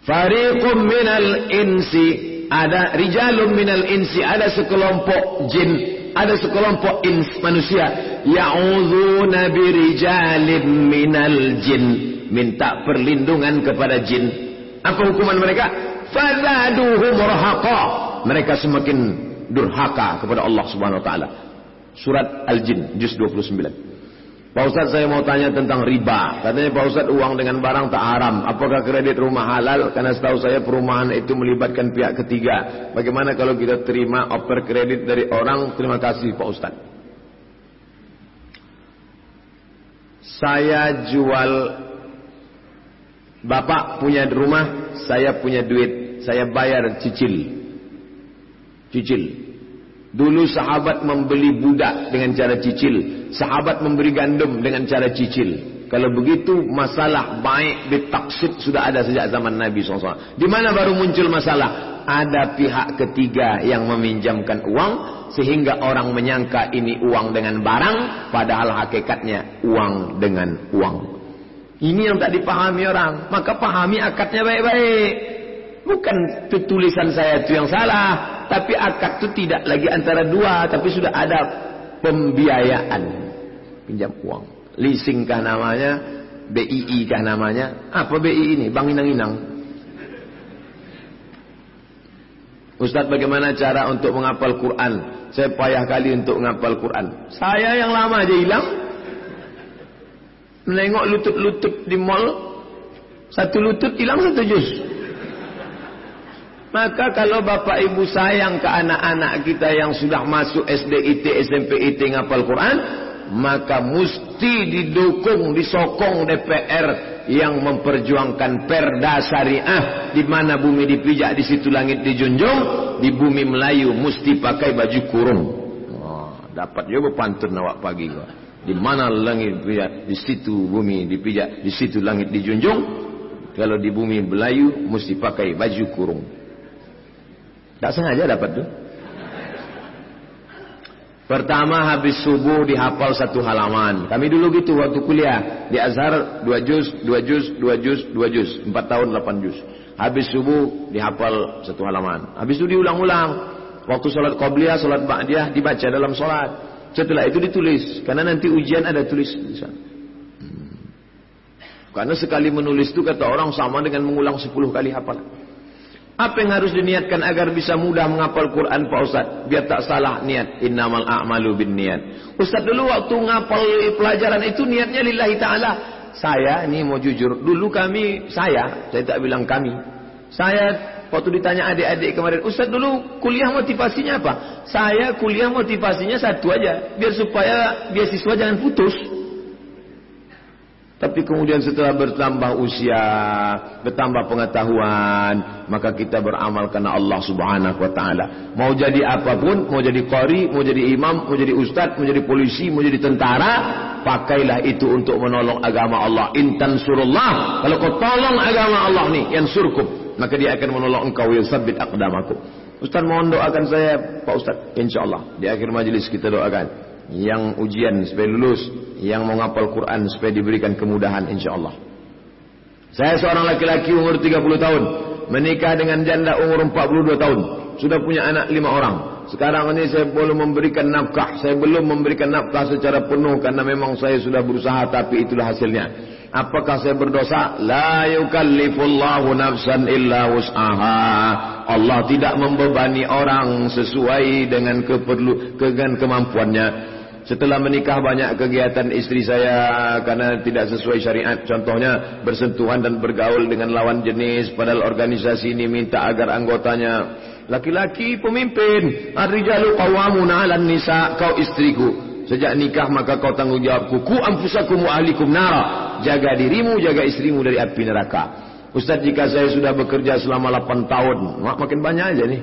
[SPEAKER 2] Fariqum minal insi. Ada rijalum minal insi. Ada sekelompok jin. Ada sekelompok ins manusia. Ya'udhuna birijalim minal jin. Minta perlindungan kepada jin. Apa hukuman mereka? Fazaduhum rahaqa mereka semakin durhaka kepada Allah Subhanahu wa taala. Surat Al-Jin juz 29. Pak Ustaz saya mau tanya tentang riba. Katanya Pak Ustaz uang dengan barang tak haram. Apakah kredit rumah halal? Karena setahu saya perumahan itu melibatkan pihak ketiga. Bagaimana kalau kita terima offer kredit dari orang? Terima kasih Pak Ustaz. Saya jual Bapak punya rumah, saya punya duit, saya bayar cicil cicil. Dulu sahabat membeli budak dengan cara cicil. Sahabat memberi gandum dengan cara cicil. Kalau begitu masalah baik ditaksib sudah ada sejak zaman Nabi SAW. Di mana baru muncul masalah? Ada pihak ketiga yang meminjamkan uang sehingga orang menyangka ini uang dengan barang padahal hakikatnya uang dengan uang. Ini yang tak dipahami orang. Maka pahami akadnya baik-baik. Bukan tulisan saya itu yang salah. Tapi akad itu tidak lagi antara dua. Tapi sudah ada pembiayaan. Pinjam uang. Leasing kah namanya? BII kah namanya? Apa BII ini? Bang Inang-Inang. Ustaz bagaimana cara untuk menghafal Quran? Saya payah kali untuk menghafal Quran. Saya yang lama aja hilang. Menengok lutut-lutut di mall. Satu lutut hilang satu juz. Maka kalau bapak ibu sayang ke anak-anak kita yang sudah masuk SD, IT, SMP, IT ngapal Quran. Maka mesti didukung, disokong DPR yang memperjuangkan perda syariah. Di mana bumi dipijak, di situ langit dijunjung. Di bumi Melayu mesti pakai baju kurung. Oh, dapat juga pantun awak pagi. Kok. Di mana langit pijak, di situ bumi dipijak, di situ langit dijunjung. Kalau di bumi Melayu mesti pakai baju kurung. Tak sengaja dapat tu. Pertama habis subuh dihafal satu halaman. Kami dulu gitu waktu kuliah di Azhar dua juz, dua juz, dua juz, dua juz, empat tahun delapan juz. Habis subuh dihafal satu halaman. Habis itu diulang-ulang. Waktu solat qabliyah, solat ba'diyah dibaca dalam solat. Setelah itu ditulis. Karena nanti ujian ada tulis. Hmm. Karena sekali menulis itu kata orang sama dengan mengulang sepuluh kali hafal. Apa yang harus diniatkan agar bisa mudah menghafal Quran Pak Ustaz? Biar tak salah niat. Innamal a'malu bin niat. Ustaz dulu waktu ngapal pelajaran itu niatnya lillahi ta'ala. Saya ini mau jujur. Dulu kami, saya, saya tak bilang kami. Saya Waktu ditanya adik-adik kemarin, Ustaz dulu kuliah motivasinya apa? Saya kuliah motivasinya satu aja, biar supaya beasiswa jangan putus. Tapi kemudian setelah bertambah usia, bertambah pengetahuan, maka kita beramal karena Allah Subhanahu wa taala. Mau jadi apa pun, mau jadi qari, mau jadi imam, mau jadi ustaz, mau jadi polisi, mau jadi tentara, pakailah itu untuk menolong agama Allah. Intan surullah. Kalau kau tolong agama Allah nih, yang surkup maka dia akan menolong engkau yang sabit akdamaku. Ustaz mohon doakan saya, Pak Ustaz. InsyaAllah. Di akhir majlis kita doakan. Yang ujian supaya lulus. Yang mau ngapal Quran supaya diberikan kemudahan insyaAllah. Saya seorang laki-laki umur 30 tahun. Menikah dengan janda umur 42 tahun. Sudah punya anak 5 orang. Sekarang ini saya belum memberikan nafkah. Saya belum memberikan nafkah secara penuh. Karena memang saya sudah berusaha. Tapi itulah hasilnya. Apakah saya berdosa? La yukallifullahu nafsan illa wus'aha. Allah tidak membebani orang sesuai dengan keperlu dengan kemampuannya. Setelah menikah banyak kegiatan istri saya karena tidak sesuai syariat. Contohnya bersentuhan dan bergaul dengan lawan jenis. Padahal organisasi ini minta agar anggotanya laki-laki pemimpin. Ar-rijalu qawwamuna 'alan nisa, kau istriku. Sejak nikah maka kau tanggung jawab kuku amfusakum wa ahlikum nara. Jaga dirimu, jaga istrimu dari api neraka. Ustaz jika saya sudah bekerja selama 8 tahun, mak makin banyak aja nih.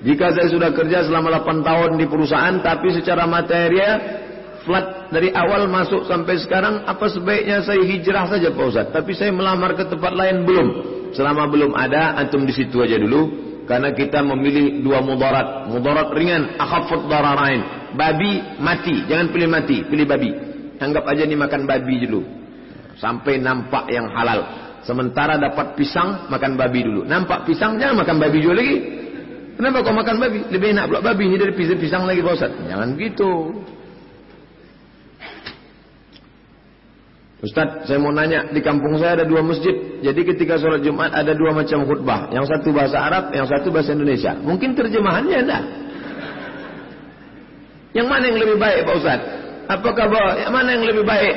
[SPEAKER 2] Jika saya sudah kerja selama 8 tahun di perusahaan tapi secara material flat dari awal masuk sampai sekarang apa sebaiknya saya hijrah saja Pak Ustaz tapi saya melamar ke tempat lain belum selama belum ada antum di situ aja dulu karena kita memilih dua mudarat. Mudarat ringan, akhafud dararain. Babi mati, jangan pilih mati, pilih babi. Anggap aja ni makan babi dulu. Sampai nampak yang halal. Sementara dapat pisang, makan babi dulu. Nampak pisang, jangan makan babi juga lagi. Kenapa kau makan babi? Lebih enak pula babi ni dari pisang lagi Pak Ustaz. Jangan gitu. Ustaz, saya mau nanya, di kampung saya ada dua masjid. Jadi ketika sholat Jumat ada dua macam khutbah. Yang satu bahasa Arab, yang satu bahasa Indonesia. Mungkin terjemahannya ada. Yang mana yang lebih baik Pak Ustaz? Apakah bahwa, yang mana yang lebih baik?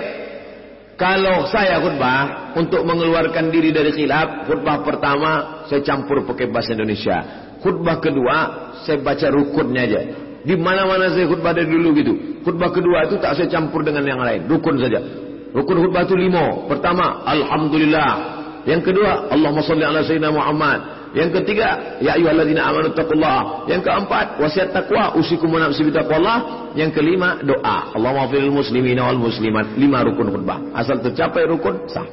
[SPEAKER 2] Kalau saya khutbah, untuk mengeluarkan diri dari khilaf, khutbah pertama saya campur pakai bahasa Indonesia. Khutbah kedua, saya baca rukunnya aja. Di mana-mana saya khutbah dari dulu gitu. Khutbah kedua itu tak saya campur dengan yang lain. Rukun saja. Rukun khutbah itu lima. Pertama, Alhamdulillah. Yang kedua, Allahumma salli ala Sayyidina Muhammad. Yang ketiga, ya ayyuhalladzina amanu taqullah. Yang keempat, wasiat takwa, usikum nafsi bitaqwallah. Yang kelima, doa. Allahumma fil muslimin wal muslimat. Lima rukun khutbah. Asal tercapai rukun, sah.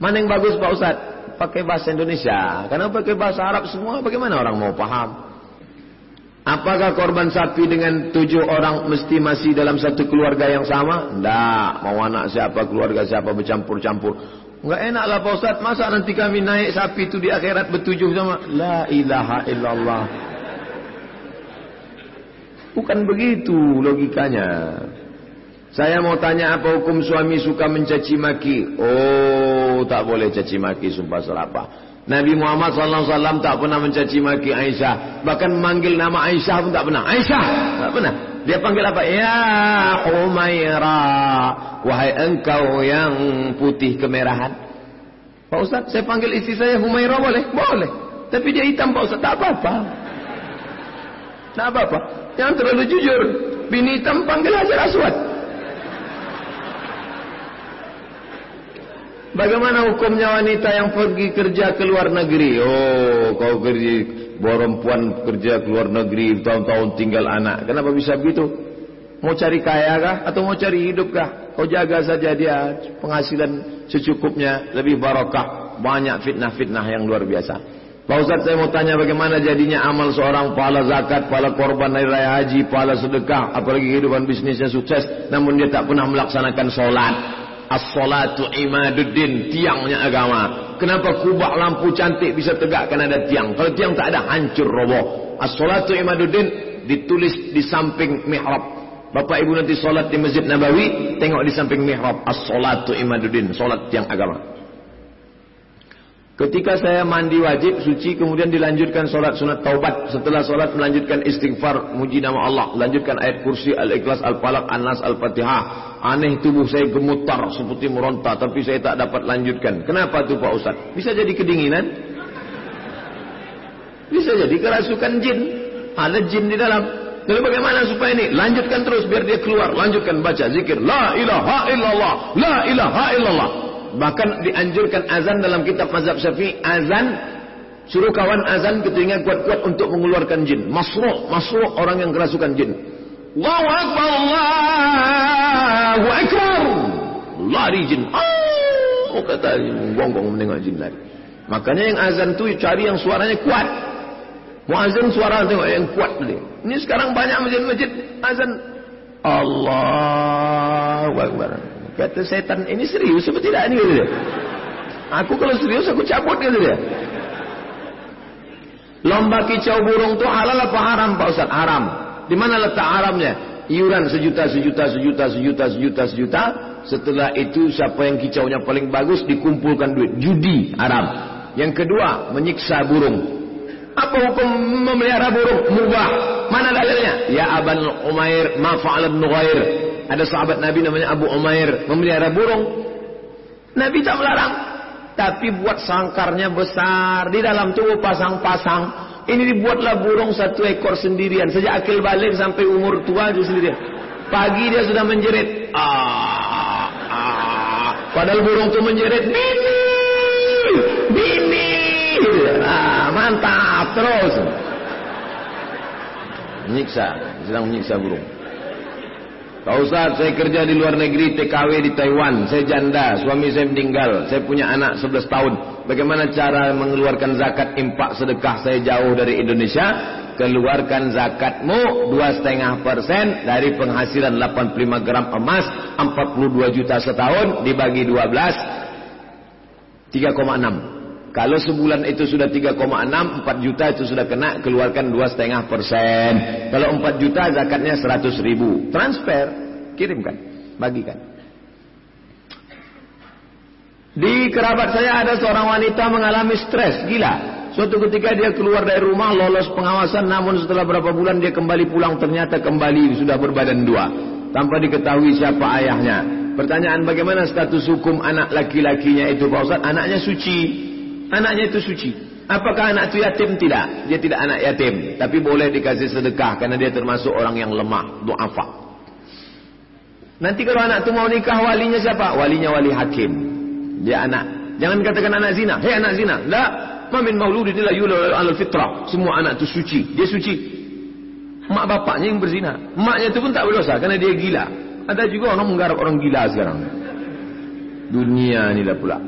[SPEAKER 2] Mana yang bagus Pak Ustaz? Pakai bahasa Indonesia. Karena pakai bahasa Arab semua, bagaimana orang mau paham? Apakah korban sapi dengan tujuh orang mesti masih dalam satu keluarga yang sama? Tidak. Mau anak siapa, keluarga siapa bercampur-campur. Enggak enak lah Pak Ustaz. Masa nanti kami naik sapi itu di akhirat bertujuh sama. La ilaha illallah. Bukan begitu logikanya. Saya mau tanya apa hukum suami suka mencaci maki. Oh tak boleh caci maki sumpah serapah. Nabi Muhammad SAW tak pernah mencaci maki Aisyah. Bahkan memanggil nama Aisyah pun tak pernah. Aisyah! Tak pernah. Dia panggil apa? Ya Humaira. Wahai engkau yang putih kemerahan. Pak Ustaz, saya panggil istri saya Humaira boleh? Boleh. Tapi dia hitam Pak Ustaz. Tak apa-apa. Tak apa-apa. Yang terlalu jujur. Bini hitam panggil Hajar Aswad. Bagaimana hukumnya wanita yang pergi kerja ke luar negeri? Oh, kau kerja perempuan kerja ke luar negeri tahun-tahun tinggal anak. Kenapa bisa begitu? Mau cari kaya kah atau mau cari hidup kah? Kau jaga saja dia penghasilan secukupnya, lebih barokah. Banyak fitnah-fitnah yang luar biasa. Pak Ustaz saya mau tanya bagaimana jadinya amal seorang pahala zakat, pahala korban dari raya haji, pahala sedekah, apalagi kehidupan bisnisnya sukses, namun dia tak pernah melaksanakan solat. As-salatu imaduddin, tiangnya agama. Kenapa kubah lampu cantik bisa tegakkan ada tiang? Kalau tiang tak ada, hancur roboh. As-salatu imaduddin ditulis di samping mihrab. Bapak ibu nanti solat di Masjid Nabawi, tengok di samping mihrab. As-salatu imaduddin, solat tiang agama. Ketika saya mandi wajib, suci, kemudian dilanjutkan solat sunat taubat. Setelah solat melanjutkan istighfar, muji nama Allah. Lanjutkan ayat kursi, al-ikhlas, al-falak, an-nas, al-fatihah. Aneh tubuh saya gemutar seperti meronta, tapi saya tak dapat lanjutkan. Kenapa tu Pak Ustaz? Bisa jadi kedinginan? Bisa jadi kerasukan jin. Ada jin di dalam. Lalu bagaimana supaya ini? Lanjutkan terus biar dia keluar. Lanjutkan baca zikir. La ilaha illallah. La ilaha illallah. Bahkan dianjurkan azan dalam kitab mazhab syafi'i. Azan, suruh kawan azan ketika kuat-kuat untuk mengeluarkan jin. Masruh, masruh orang yang kerasukan jin. Allahu Akbar, Allahu Akbar. Lari jin. Oh, kata gonggong menengok jin lari. Makanya yang azan tu cari yang suaranya kuat. Muazin suara tengok yang kuat tadi. Ini sekarang banyak masjid-masjid azan. Allahu Akbar. Kata setan ini serius apa tidak ini kata dia. Aku kalau serius aku cabut kata dia. Lomba kicau burung tu halal apa haram Pak Ustaz? Haram. Di mana letak haramnya? Iuran sejuta, sejuta, sejuta, sejuta, sejuta, sejuta. Setelah itu siapa yang kicaunya paling bagus dikumpulkan duit. Judi haram. Yang kedua menyiksa burung. Apa hukum memelihara burung? Mubah. Mana dalilnya? Ya Aban Umair ma fa'al ibn Ghair. Ada sahabat Nabi namanya Abu Umair memelihara burung. Nabi tak melarang. Tapi buat sangkarnya besar. Di dalam tubuh pasang-pasang. Ini dibuatlah burung satu ekor sendirian. Sejak akil balik sampai umur tua itu sendirian. Pagi dia sudah menjerit. Ah, ah. Padahal burung itu menjerit. Bini! Bini! Ah, mantap. Terus. Menyiksa. Sedang menyiksa burung. Pak Ustaz, saya kerja di luar negeri, TKW di Taiwan. Saya janda, suami saya meninggal. Saya punya anak 11 tahun. Bagaimana cara mengeluarkan zakat impak sedekah saya jauh dari Indonesia? Keluarkan zakatmu 2,5 persen dari penghasilan 85 gram emas, 42 juta setahun, dibagi 12, 3,6. Kalau sebulan itu sudah 3,6, 4 juta itu sudah kena, keluarkan 2,5 persen. Kalau 4 juta zakatnya 100 ribu. Transfer, kirimkan, bagikan. Di kerabat saya ada seorang wanita mengalami stres, gila. Suatu ketika dia keluar dari rumah, lolos pengawasan, namun setelah berapa bulan dia kembali pulang, ternyata kembali sudah berbadan dua. Tanpa diketahui siapa ayahnya. Pertanyaan bagaimana status hukum anak laki-lakinya itu Pak Ustaz? Anaknya suci. Anaknya itu suci. Apakah anak itu yatim? Tidak. Dia tidak anak yatim. Tapi boleh dikasih sedekah. Karena dia termasuk orang yang lemah. Du'afa. Nanti kalau anak itu mau nikah walinya siapa? Walinya wali hakim. Dia anak Jangan katakan anak zina. Hei anak zina. La. Mamin mauludin illa yulad al fitrah. Semua anak itu suci. Dia suci. Mak bapaknya yang berzina. Maknya itu pun tak berdosa karena dia gila. Ada juga orang menggarap orang gila sekarang. Dunia ni lah pula.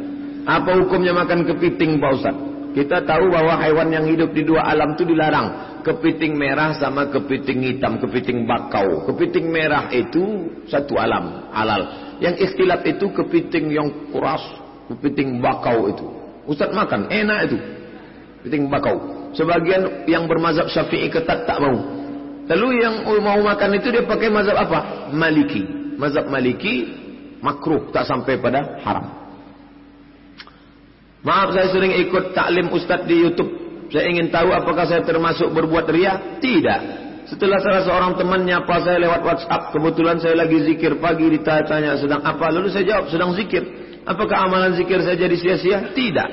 [SPEAKER 2] Apa hukumnya makan kepiting Pak Ustaz? Kita tahu bahwa hewan yang hidup di dua alam itu dilarang. Kepiting merah sama kepiting hitam, kepiting bakau. Kepiting merah itu satu alam, halal. Yang ikhtilaf itu kepiting yang keras, kepiting bakau itu. Ustaz makan, enak itu. Kepiting bakau. Sebagian yang bermazhab syafi'i ketat tak mau. Lalu yang mau makan itu dia pakai mazhab apa? Maliki. Mazhab Maliki makruh tak sampai pada haram. Maaf saya sering ikut taklim ustaz di YouTube. Saya ingin tahu apakah saya termasuk berbuat ria? Tidak. Setelah salah seorang teman nyapa saya lewat WhatsApp, kebetulan saya lagi zikir pagi ditanya sedang apa, lalu saya jawab sedang zikir. Apakah amalan zikir saya jadi sia-sia? Tidak.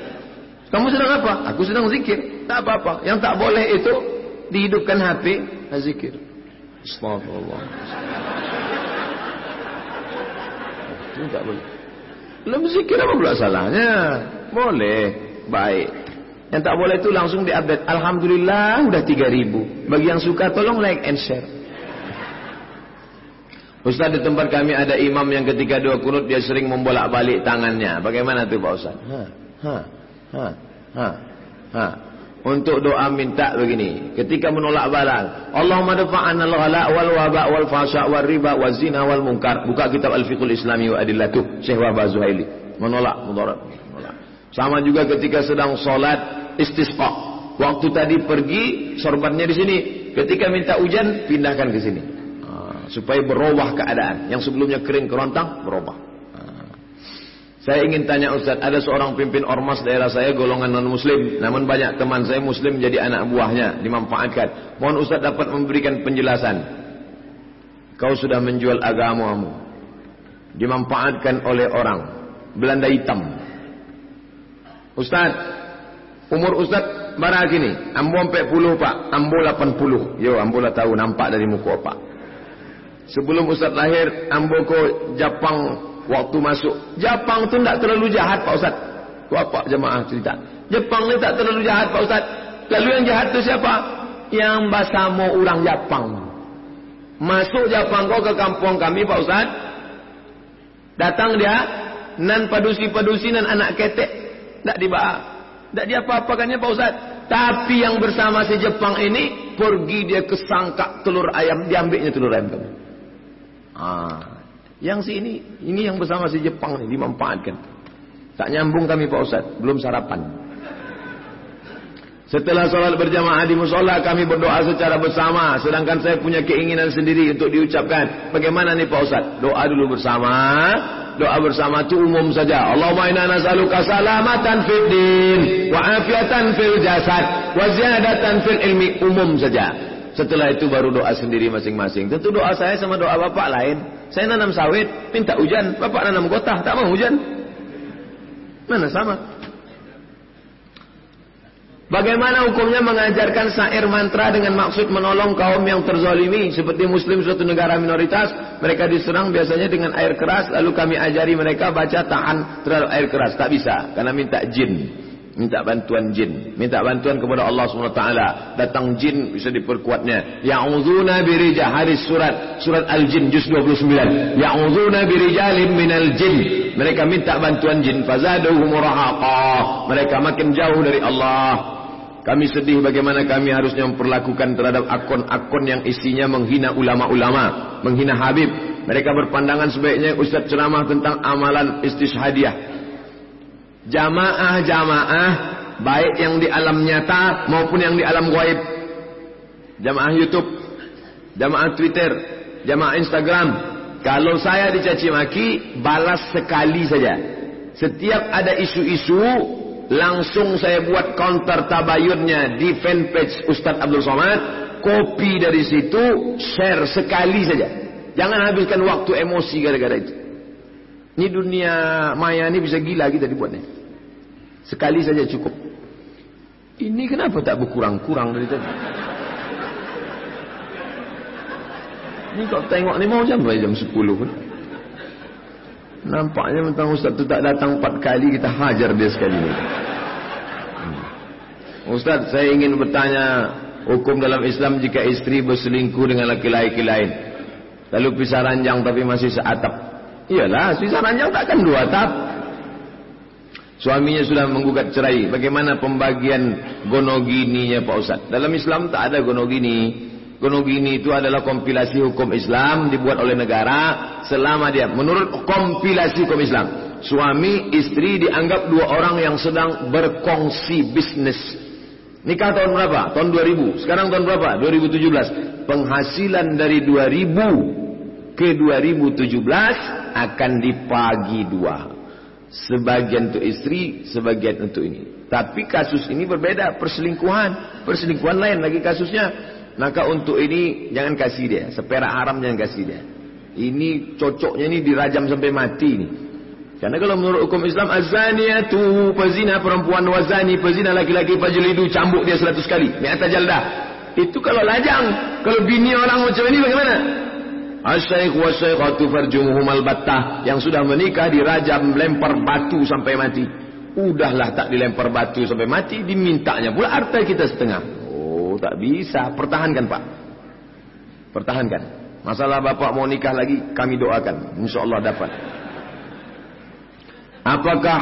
[SPEAKER 2] Kamu sedang apa? Aku sedang zikir. Tak apa-apa. Yang tak boleh itu dihidupkan HP, zikir. Astagfirullah. Itu tak boleh. Belum zikir apa pula salahnya? Boleh. Baik. Yang tak boleh itu langsung diupdate. Alhamdulillah udah 3000. Bagi yang suka tolong like and share. Ustaz di tempat kami ada imam yang ketika dua kunut dia sering membolak-balik tangannya. Bagaimana tuh Pak Ustaz? Ha, ha, ha, ha, ha. Untuk doa minta begini. Ketika menolak barang. Allahumma dafa'an al-ghala wal waba wal fasha wal riba wal zina wal munkar. Buka kitab Al-Fiqhul Islami wa Adillatuh. Syekh Wahbah Zuhaili. Menolak, menolak. Sama juga ketika sedang sholat istisqa. Waktu tadi pergi, sorbannya di sini. Ketika minta hujan, pindahkan ke sini. Ah, supaya berubah keadaan. Yang sebelumnya kering kerontang, berubah. Ah. Saya ingin tanya Ustaz, ada seorang pimpin ormas daerah saya golongan non-muslim. Namun banyak teman saya muslim jadi anak buahnya, dimanfaatkan. Mohon Ustaz dapat memberikan penjelasan. Kau sudah menjual agamamu. Dimanfaatkan oleh orang. Belanda hitam. Ustaz, umur Ustaz barang gini, ambo 40 pak, ambo 80. Yo, ambo lah tahu nampak dari muka pak. Sebelum Ustaz lahir, ambo ko Jepang waktu masuk. Jepang tu tak terlalu jahat pak Ustaz. Bapak jemaah cerita. Jepang ni tak terlalu jahat pak Ustaz. Lalu yang jahat tu siapa? Yang basamo orang Jepang. Masuk Jepang kau ke kampung kami pak Ustaz. Datang dia, nan padusi-padusi nan anak ketek tidak dibahas. Tidak diapa-apakannya Pak Ustaz. Tapi yang bersama si Jepang ini, pergi dia ke sangka telur ayam, diambilnya telur ayam. Ah, yang si ini, ini yang bersama si Jepang ini dimanfaatkan. Tak nyambung kami Pak Ustaz, belum sarapan. Setelah sholat berjamaah di musola kami berdoa secara bersama. Sedangkan saya punya keinginan sendiri untuk diucapkan. Bagaimana nih Pak Ustaz? Doa dulu bersama. Doa bersama itu umum saja. Allahumma inna nas'aluka salamatan fid din. Wa afiatan fil jasad. Wa ziyadatan fil ilmi. Umum saja. Setelah itu baru doa sendiri masing-masing. Tentu doa saya sama doa bapak lain. Saya nanam sawit, minta hujan. Bapak nanam gotah, tak mau hujan. Mana sama? Bagaimana hukumnya mengajarkan syair mantra dengan maksud menolong kaum yang terzalimi? Seperti muslim suatu negara minoritas mereka diserang biasanya dengan air keras lalu kami ajari mereka baca tahan terhadap air keras. Tak bisa karena minta jin. Minta bantuan jin. Minta bantuan kepada Allah SWT datang jin bisa diperkuatnya. Ya'udzuna birijah hadis surat surat al-jin juz 29 ya'udzuna birijalim minal jin. Mereka minta bantuan jin. Fazaduhum rahaqa. Mereka makin jauh dari Allah kami sedih bagaimana kami harusnya memperlakukan terhadap akun-akun yang isinya menghina ulama-ulama, menghina Habib. Mereka berpandangan sebaiknya Ustaz ceramah tentang amalan istishhadiah. Jamaah-jamaah, baik yang di alam nyata maupun yang di alam gaib. Jamaah YouTube, jamaah Twitter, jamaah Instagram. Kalau saya dicaci maki, balas sekali saja. Setiap ada isu-isu Langsung saya buat counter tabayunnya di fanpage Ustaz Abdul Somad. Kopi dari situ, share sekali saja. Jangan habiskan waktu emosi gara-gara itu. Ini dunia maya ini bisa gila kita dibuatnya. Sekali saja cukup. Ini kenapa tak berkurang-kurang dari tadi? Ini kok tengok ni mau jam berapa jam 10 pun. Nampaknya mentang Ustaz tu tak datang empat kali kita hajar dia sekali ni. Hmm. Ustaz saya ingin bertanya hukum dalam Islam jika istri berselingkuh dengan laki-laki lain. Lalu pisah ranjang tapi masih seatap. Iyalah pisah ranjang takkan dua atap. Suaminya sudah menggugat cerai. Bagaimana pembagian gonogininya Pak Ustaz? Dalam Islam tak ada gonogini. Gonogini itu adalah kompilasi hukum Islam dibuat oleh negara selama dia menurut kompilasi hukum Islam. Suami istri dianggap dua orang yang sedang berkongsi bisnis. Nikah tahun berapa? Tahun 2000. Sekarang tahun berapa? 2017. Penghasilan dari 2000 ke 2017 akan dipagi dua. Sebagian untuk istri, sebagian untuk ini. Tapi kasus ini berbeda, perselingkuhan. Perselingkuhan lain lagi kasusnya. Maka untuk ini jangan kasih dia. Seperak haram jangan kasih dia. Ini cocoknya ini dirajam sampai mati ni. Karena kalau menurut hukum Islam azaniyatu pezina perempuan wazani pezina laki-laki fajlidu cambuk dia 100 kali. Mi'ata jalda. Itu kalau lajang. Kalau bini orang macam ini bagaimana? Asyaikh wa syaikhatu farjumuhum albattah. Yang sudah menikah dirajam lempar batu sampai mati. Udahlah tak dilempar batu sampai mati. Dimintanya pula harta kita setengah tak bisa. Pertahankan Pak. Pertahankan. Masalah Bapak mau nikah lagi, kami doakan. InsyaAllah dapat. Apakah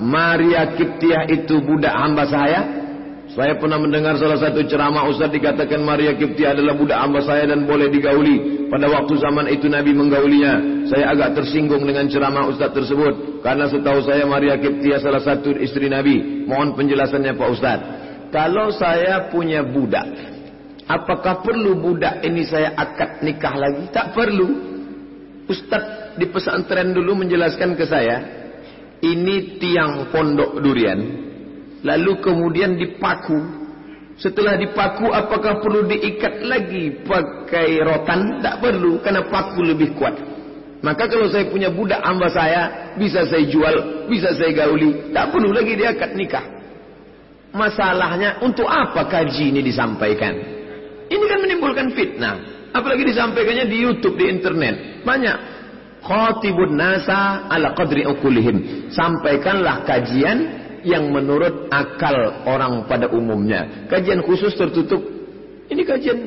[SPEAKER 2] Maria Kiptiah itu budak hamba saya? Saya pernah mendengar salah satu ceramah Ustaz dikatakan Maria Kiptiah adalah budak hamba saya dan boleh digauli. Pada waktu zaman itu Nabi menggaulinya. Saya agak tersinggung dengan ceramah Ustaz tersebut. Karena setahu saya Maria Kiptiah salah satu istri Nabi. Mohon penjelasannya Pak Ustaz. Kalau saya punya budak, apakah perlu budak ini saya akad nikah lagi? Tak perlu. Ustaz di pesantren dulu menjelaskan ke saya, ini tiang pondok durian, lalu kemudian dipaku. Setelah dipaku, apakah perlu diikat lagi pakai rotan? Tak perlu, karena paku lebih kuat. Maka kalau saya punya budak hamba saya, bisa saya jual, bisa saya gauli. Tak perlu lagi dia akad nikah. Masalahnya untuk apa kaji ini disampaikan? Ini kan menimbulkan fitnah. Apalagi disampaikannya di YouTube, di internet. Banyak. Khatibun nasa ala qadri ukulihim. Sampaikanlah kajian yang menurut akal orang pada umumnya. Kajian khusus tertutup. Ini kajian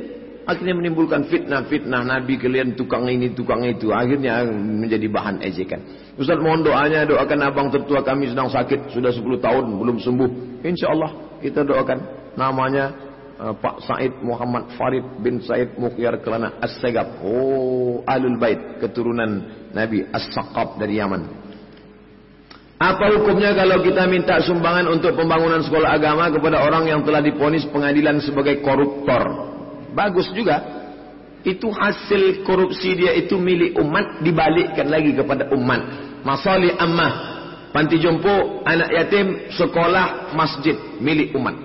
[SPEAKER 2] akhirnya menimbulkan fitnah-fitnah Nabi kalian tukang ini tukang itu akhirnya menjadi bahan ejekan Ustaz mohon doanya doakan abang tertua kami sedang sakit sudah 10 tahun belum sembuh. Insyaallah kita doakan. Namanya uh, Pak Said Muhammad Farid bin Said Mukhyar Kelana As-Segab oh alul bait keturunan Nabi As-Saqab dari Yaman. Apa hukumnya kalau kita minta sumbangan untuk pembangunan sekolah agama kepada orang yang telah diponis pengadilan sebagai koruptor? Bagus juga. Itu hasil korupsi dia itu milik umat dibalikkan lagi kepada umat. Masali ammah. Panti jompo, anak yatim, sekolah, masjid milik umat.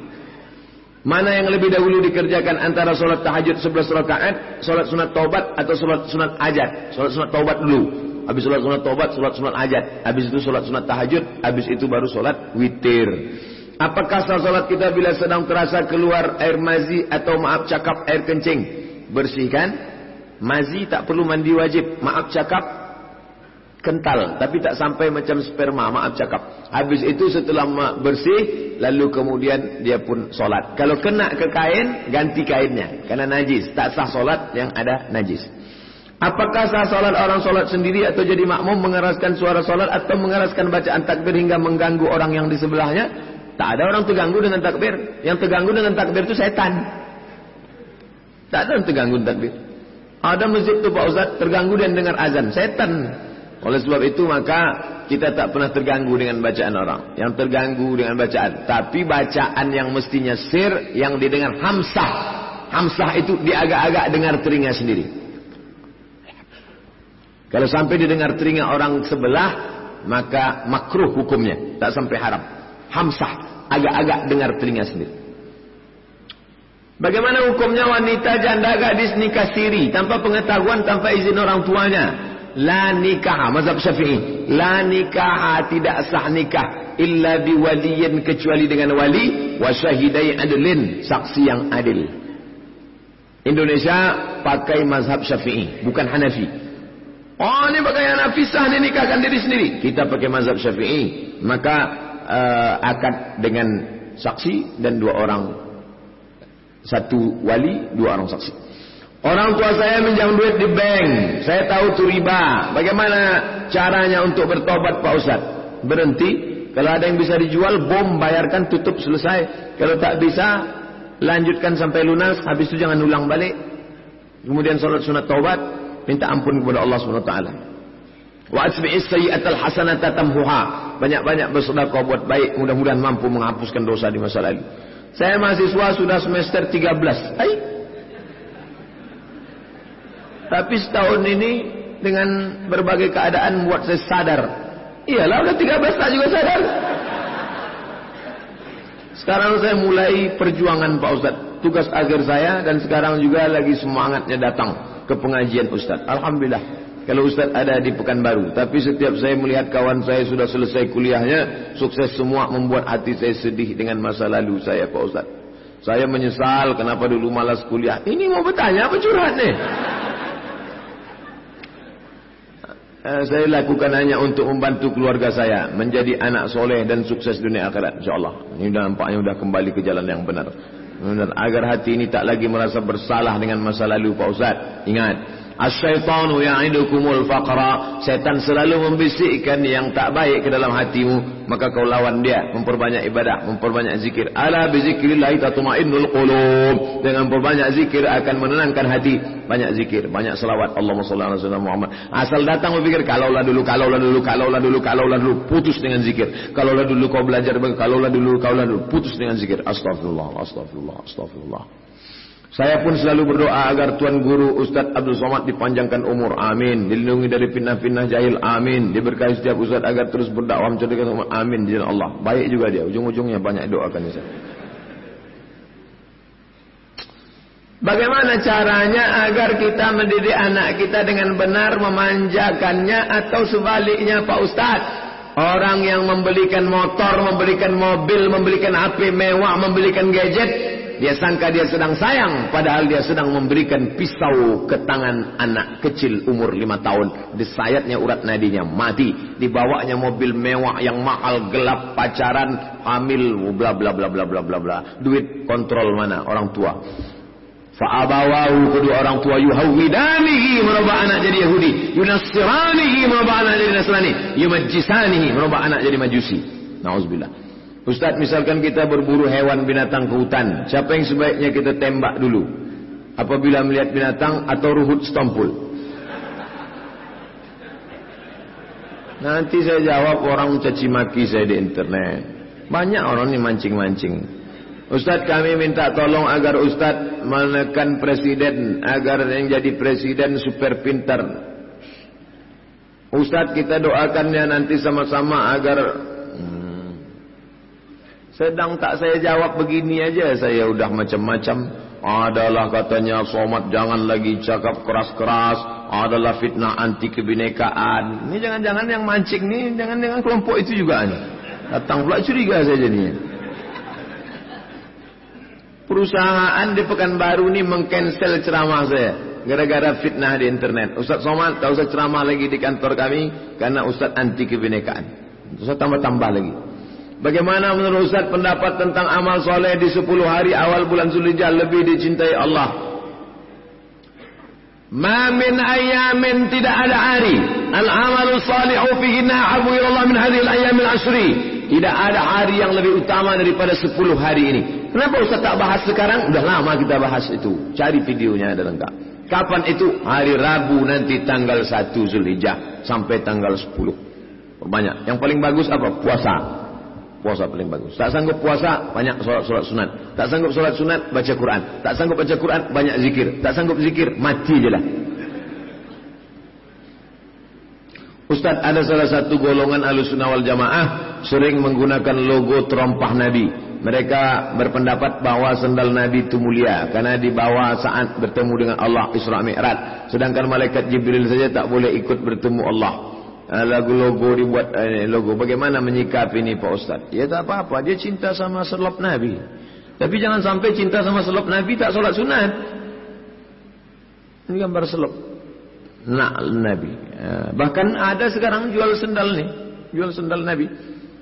[SPEAKER 2] Mana yang lebih dahulu dikerjakan antara solat tahajud 11 rakaat, solat sunat taubat atau solat sunat ajat? Solat sunat taubat dulu. Habis solat sunat taubat, solat sunat ajat. Habis itu solat sunat tahajud, habis itu baru solat witir. Apakah sah solat kita bila sedang terasa keluar air mazi atau maaf cakap air kencing? Bersihkan. Mazi tak perlu mandi wajib. Maaf cakap kental. Tapi tak sampai macam sperma. Maaf cakap. Habis itu setelah bersih. Lalu kemudian dia pun solat. Kalau kena ke kain, ganti kainnya. Karena najis. Tak sah solat yang ada najis. Apakah sah solat orang solat sendiri atau jadi makmum mengeraskan suara solat atau mengeraskan bacaan takbir hingga mengganggu orang yang di sebelahnya? Tak ada orang terganggu dengan takbir. Yang terganggu dengan takbir itu setan. Tak ada yang terganggu dengan takbir. Ada masjid itu Pak Ustaz terganggu dan dengar azan. Setan. Oleh sebab itu maka kita tak pernah terganggu dengan bacaan orang. Yang terganggu dengan bacaan. Tapi bacaan yang mestinya sir yang didengar hamsah. Hamsah itu diagak-agak dengar telinga sendiri. Kalau sampai didengar telinga orang sebelah maka makruh hukumnya. Tak sampai haram. Hamsah agak-agak dengar telinga sendiri. Bagaimana hukumnya wanita janda gadis nikah siri tanpa pengetahuan tanpa izin orang tuanya? La nikah mazhab Syafi'i. La nikah tidak sah nikah illa biwaliyin kecuali dengan wali wa syahidai adlin saksi yang adil. Indonesia pakai mazhab Syafi'i bukan Hanafi. Oh ini pakaian Nafisah ini nikahkan diri sendiri. Kita pakai mazhab syafi'i. Maka uh, akad dengan saksi dan dua orang. Satu wali, dua orang saksi. Orang tua saya minjam duit di bank. Saya tahu itu riba. Bagaimana caranya untuk bertobat Pak Ustaz? Berhenti. Kalau ada yang bisa dijual, bom, bayarkan, tutup, selesai. Kalau tak bisa, lanjutkan sampai lunas. Habis itu jangan ulang balik. Kemudian sholat sunat taubat minta ampun kepada Allah SWT. Wa asbi'is sayyi'atal hasanata tamhuha. Banyak-banyak bersedekah buat baik, mudah-mudahan mampu menghapuskan dosa di masa lalu. Saya mahasiswa sudah semester 13. Hai. Tapi setahun ini dengan berbagai keadaan buat saya sadar. Iyalah udah 13 tak juga sadar. Sekarang saya mulai perjuangan Pak Ustaz. Tugas akhir saya dan sekarang juga lagi semangatnya datang ke pengajian Ustaz. Alhamdulillah. Kalau Ustaz ada di Pekanbaru. Tapi setiap saya melihat kawan saya sudah selesai kuliahnya. Sukses semua membuat hati saya sedih dengan masa lalu saya Pak Ustaz. Saya menyesal kenapa dulu malas kuliah. Ini mau bertanya apa curhat nih? Eh, saya lakukan hanya untuk membantu keluarga saya. Menjadi anak soleh dan sukses dunia akhirat. InsyaAllah. Ini nampaknya sudah kembali ke jalan yang benar. Agar hati ini tak lagi merasa bersalah dengan masa lalu Pak Ustaz. Ingat. Asyaitanu ya'idukumul faqra. Setan selalu membisikkan yang tak baik ke dalam hatimu. Maka kau lawan dia. Memperbanyak ibadah. Memperbanyak zikir. Ala bizikrillahi tatuma'innul qulub. Dengan memperbanyak zikir akan menenangkan hati. Banyak zikir. Banyak selawat. Allahumma salli ala sallam Muhammad. Asal datang berpikir. Kalaulah dulu, kalaulah dulu, kalaulah dulu, kalaulah dulu. Putus dengan zikir. Kalaulah dulu kau belajar. Kalaulah dulu, kalaulah dulu. Putus dengan zikir. Astagfirullah. Astagfirullah. Astagfirullah. Saya pun selalu berdoa agar Tuan Guru Ustaz Abdul Somad dipanjangkan umur. Amin. Dilindungi dari fitnah-fitnah jahil. Amin. Diberkahi setiap Ustaz agar terus berdakwah mencerdaskan umat. Amin. Di Allah. Baik juga dia. Ujung-ujungnya banyak doakan Ustaz. Bagaimana caranya agar kita mendidik anak kita dengan benar memanjakannya atau sebaliknya Pak Ustaz? Orang yang membelikan motor, membelikan mobil, membelikan HP mewah, membelikan gadget dia sangka dia sedang sayang, padahal dia sedang memberikan pisau ke tangan anak kecil umur lima tahun. Disayatnya urat nadinya mati. Dibawanya mobil mewah yang mahal, gelap, pacaran, hamil, bla bla bla bla bla bla bla. Duit kontrol mana orang tua. Fa'abawahu kedua orang tua yuhawidanihi merubah anak jadi Yahudi. Yunasiranihi merubah anak jadi Nasrani. Yumajisanihi merubah anak jadi Majusi. Nauzubillah. Ustaz misalkan kita berburu hewan binatang ke hutan. Siapa yang sebaiknya kita tembak dulu? Apabila melihat binatang atau ruhut stompul? Nanti saya jawab orang caci maki saya di internet. Banyak orang ini mancing-mancing. Ustaz kami minta tolong agar Ustaz menekan presiden. Agar yang jadi presiden super pintar. Ustaz kita doakannya nanti sama-sama agar sedang tak saya jawab begini aja saya udah macam-macam. Adalah katanya somat jangan lagi cakap keras-keras. Adalah fitnah anti kebinekaan. Ini jangan-jangan yang mancing nih jangan dengan kelompok itu juga nih. Datang pula curiga saya jadinya. Perusahaan di Pekanbaru ini mengcancel ceramah saya. Gara-gara fitnah di internet. Ustaz Somad tak usah ceramah lagi di kantor kami. Karena Ustaz anti kebinekaan. Ustaz tambah-tambah lagi. Bagaimana menurut Ustaz pendapat tentang amal soleh di 10 hari awal bulan Zulhijjah lebih dicintai Allah? Ma min ayamin tidak ada hari al-amalu salihu fihi na'abu Allah min hadhihi al-ayyam al-ashri. Tidak ada hari yang lebih utama daripada 10 hari ini. Kenapa Ustaz tak bahas sekarang? Udah lama kita bahas itu. Cari videonya ada lengkap. Kapan itu? Hari Rabu nanti tanggal 1 Zulhijjah sampai tanggal 10. Banyak. Yang paling bagus apa? Puasa. Puasa paling bagus. Tak sanggup puasa, banyak solat-solat sunat. Tak sanggup solat sunat, baca Quran. Tak sanggup baca Quran, banyak zikir. Tak sanggup zikir, mati je lah. Ustaz, ada salah satu golongan alusunah wal jamaah sering menggunakan logo terompah Nabi. Mereka berpendapat bahawa sendal Nabi itu mulia karena dibawa saat bertemu dengan Allah Isra Mi'raj. Sedangkan malaikat Jibril saja tak boleh ikut bertemu Allah. Ah, lagu logo dibuat eh, logo. Bagaimana menyikap ini Pak Ustaz? Ya tak apa-apa. Dia cinta sama selop Nabi. Tapi jangan sampai cinta sama selop Nabi tak solat sunat. Ini gambar selop. Na'al Nabi. Ya, bahkan ada sekarang jual sendal nih. Jual sendal Nabi.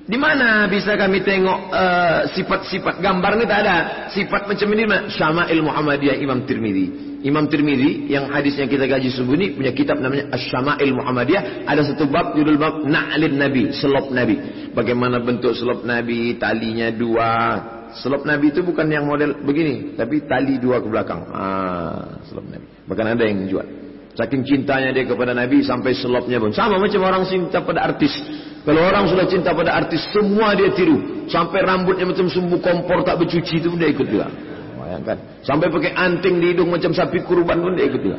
[SPEAKER 2] Di mana bisa kami tengok uh, sifat-sifat uh, gambar ni tak ada. Sifat macam ini mana? Syama'il Muhammadiyah Imam Tirmidzi. Imam Tirmidzi yang hadisnya kita gaji subuh ni punya kitab namanya Asy-Syama'il Muhammadiyah. Ada satu bab judul bab Na'lin Nabi, selop Nabi. Bagaimana bentuk selop Nabi, talinya dua. Selop Nabi itu bukan yang model begini, tapi tali dua ke belakang. Ah, selop Nabi. Bahkan ada yang jual. Saking cintanya dia kepada Nabi sampai selopnya pun. Sama macam orang cinta pada artis. Kalau orang sudah cinta pada artis, semua dia tiru. Sampai rambutnya macam sumbu kompor tak bercuci itu pun dia ikut juga. Bayangkan. Sampai pakai anting di hidung macam sapi kurban pun dia ikut juga.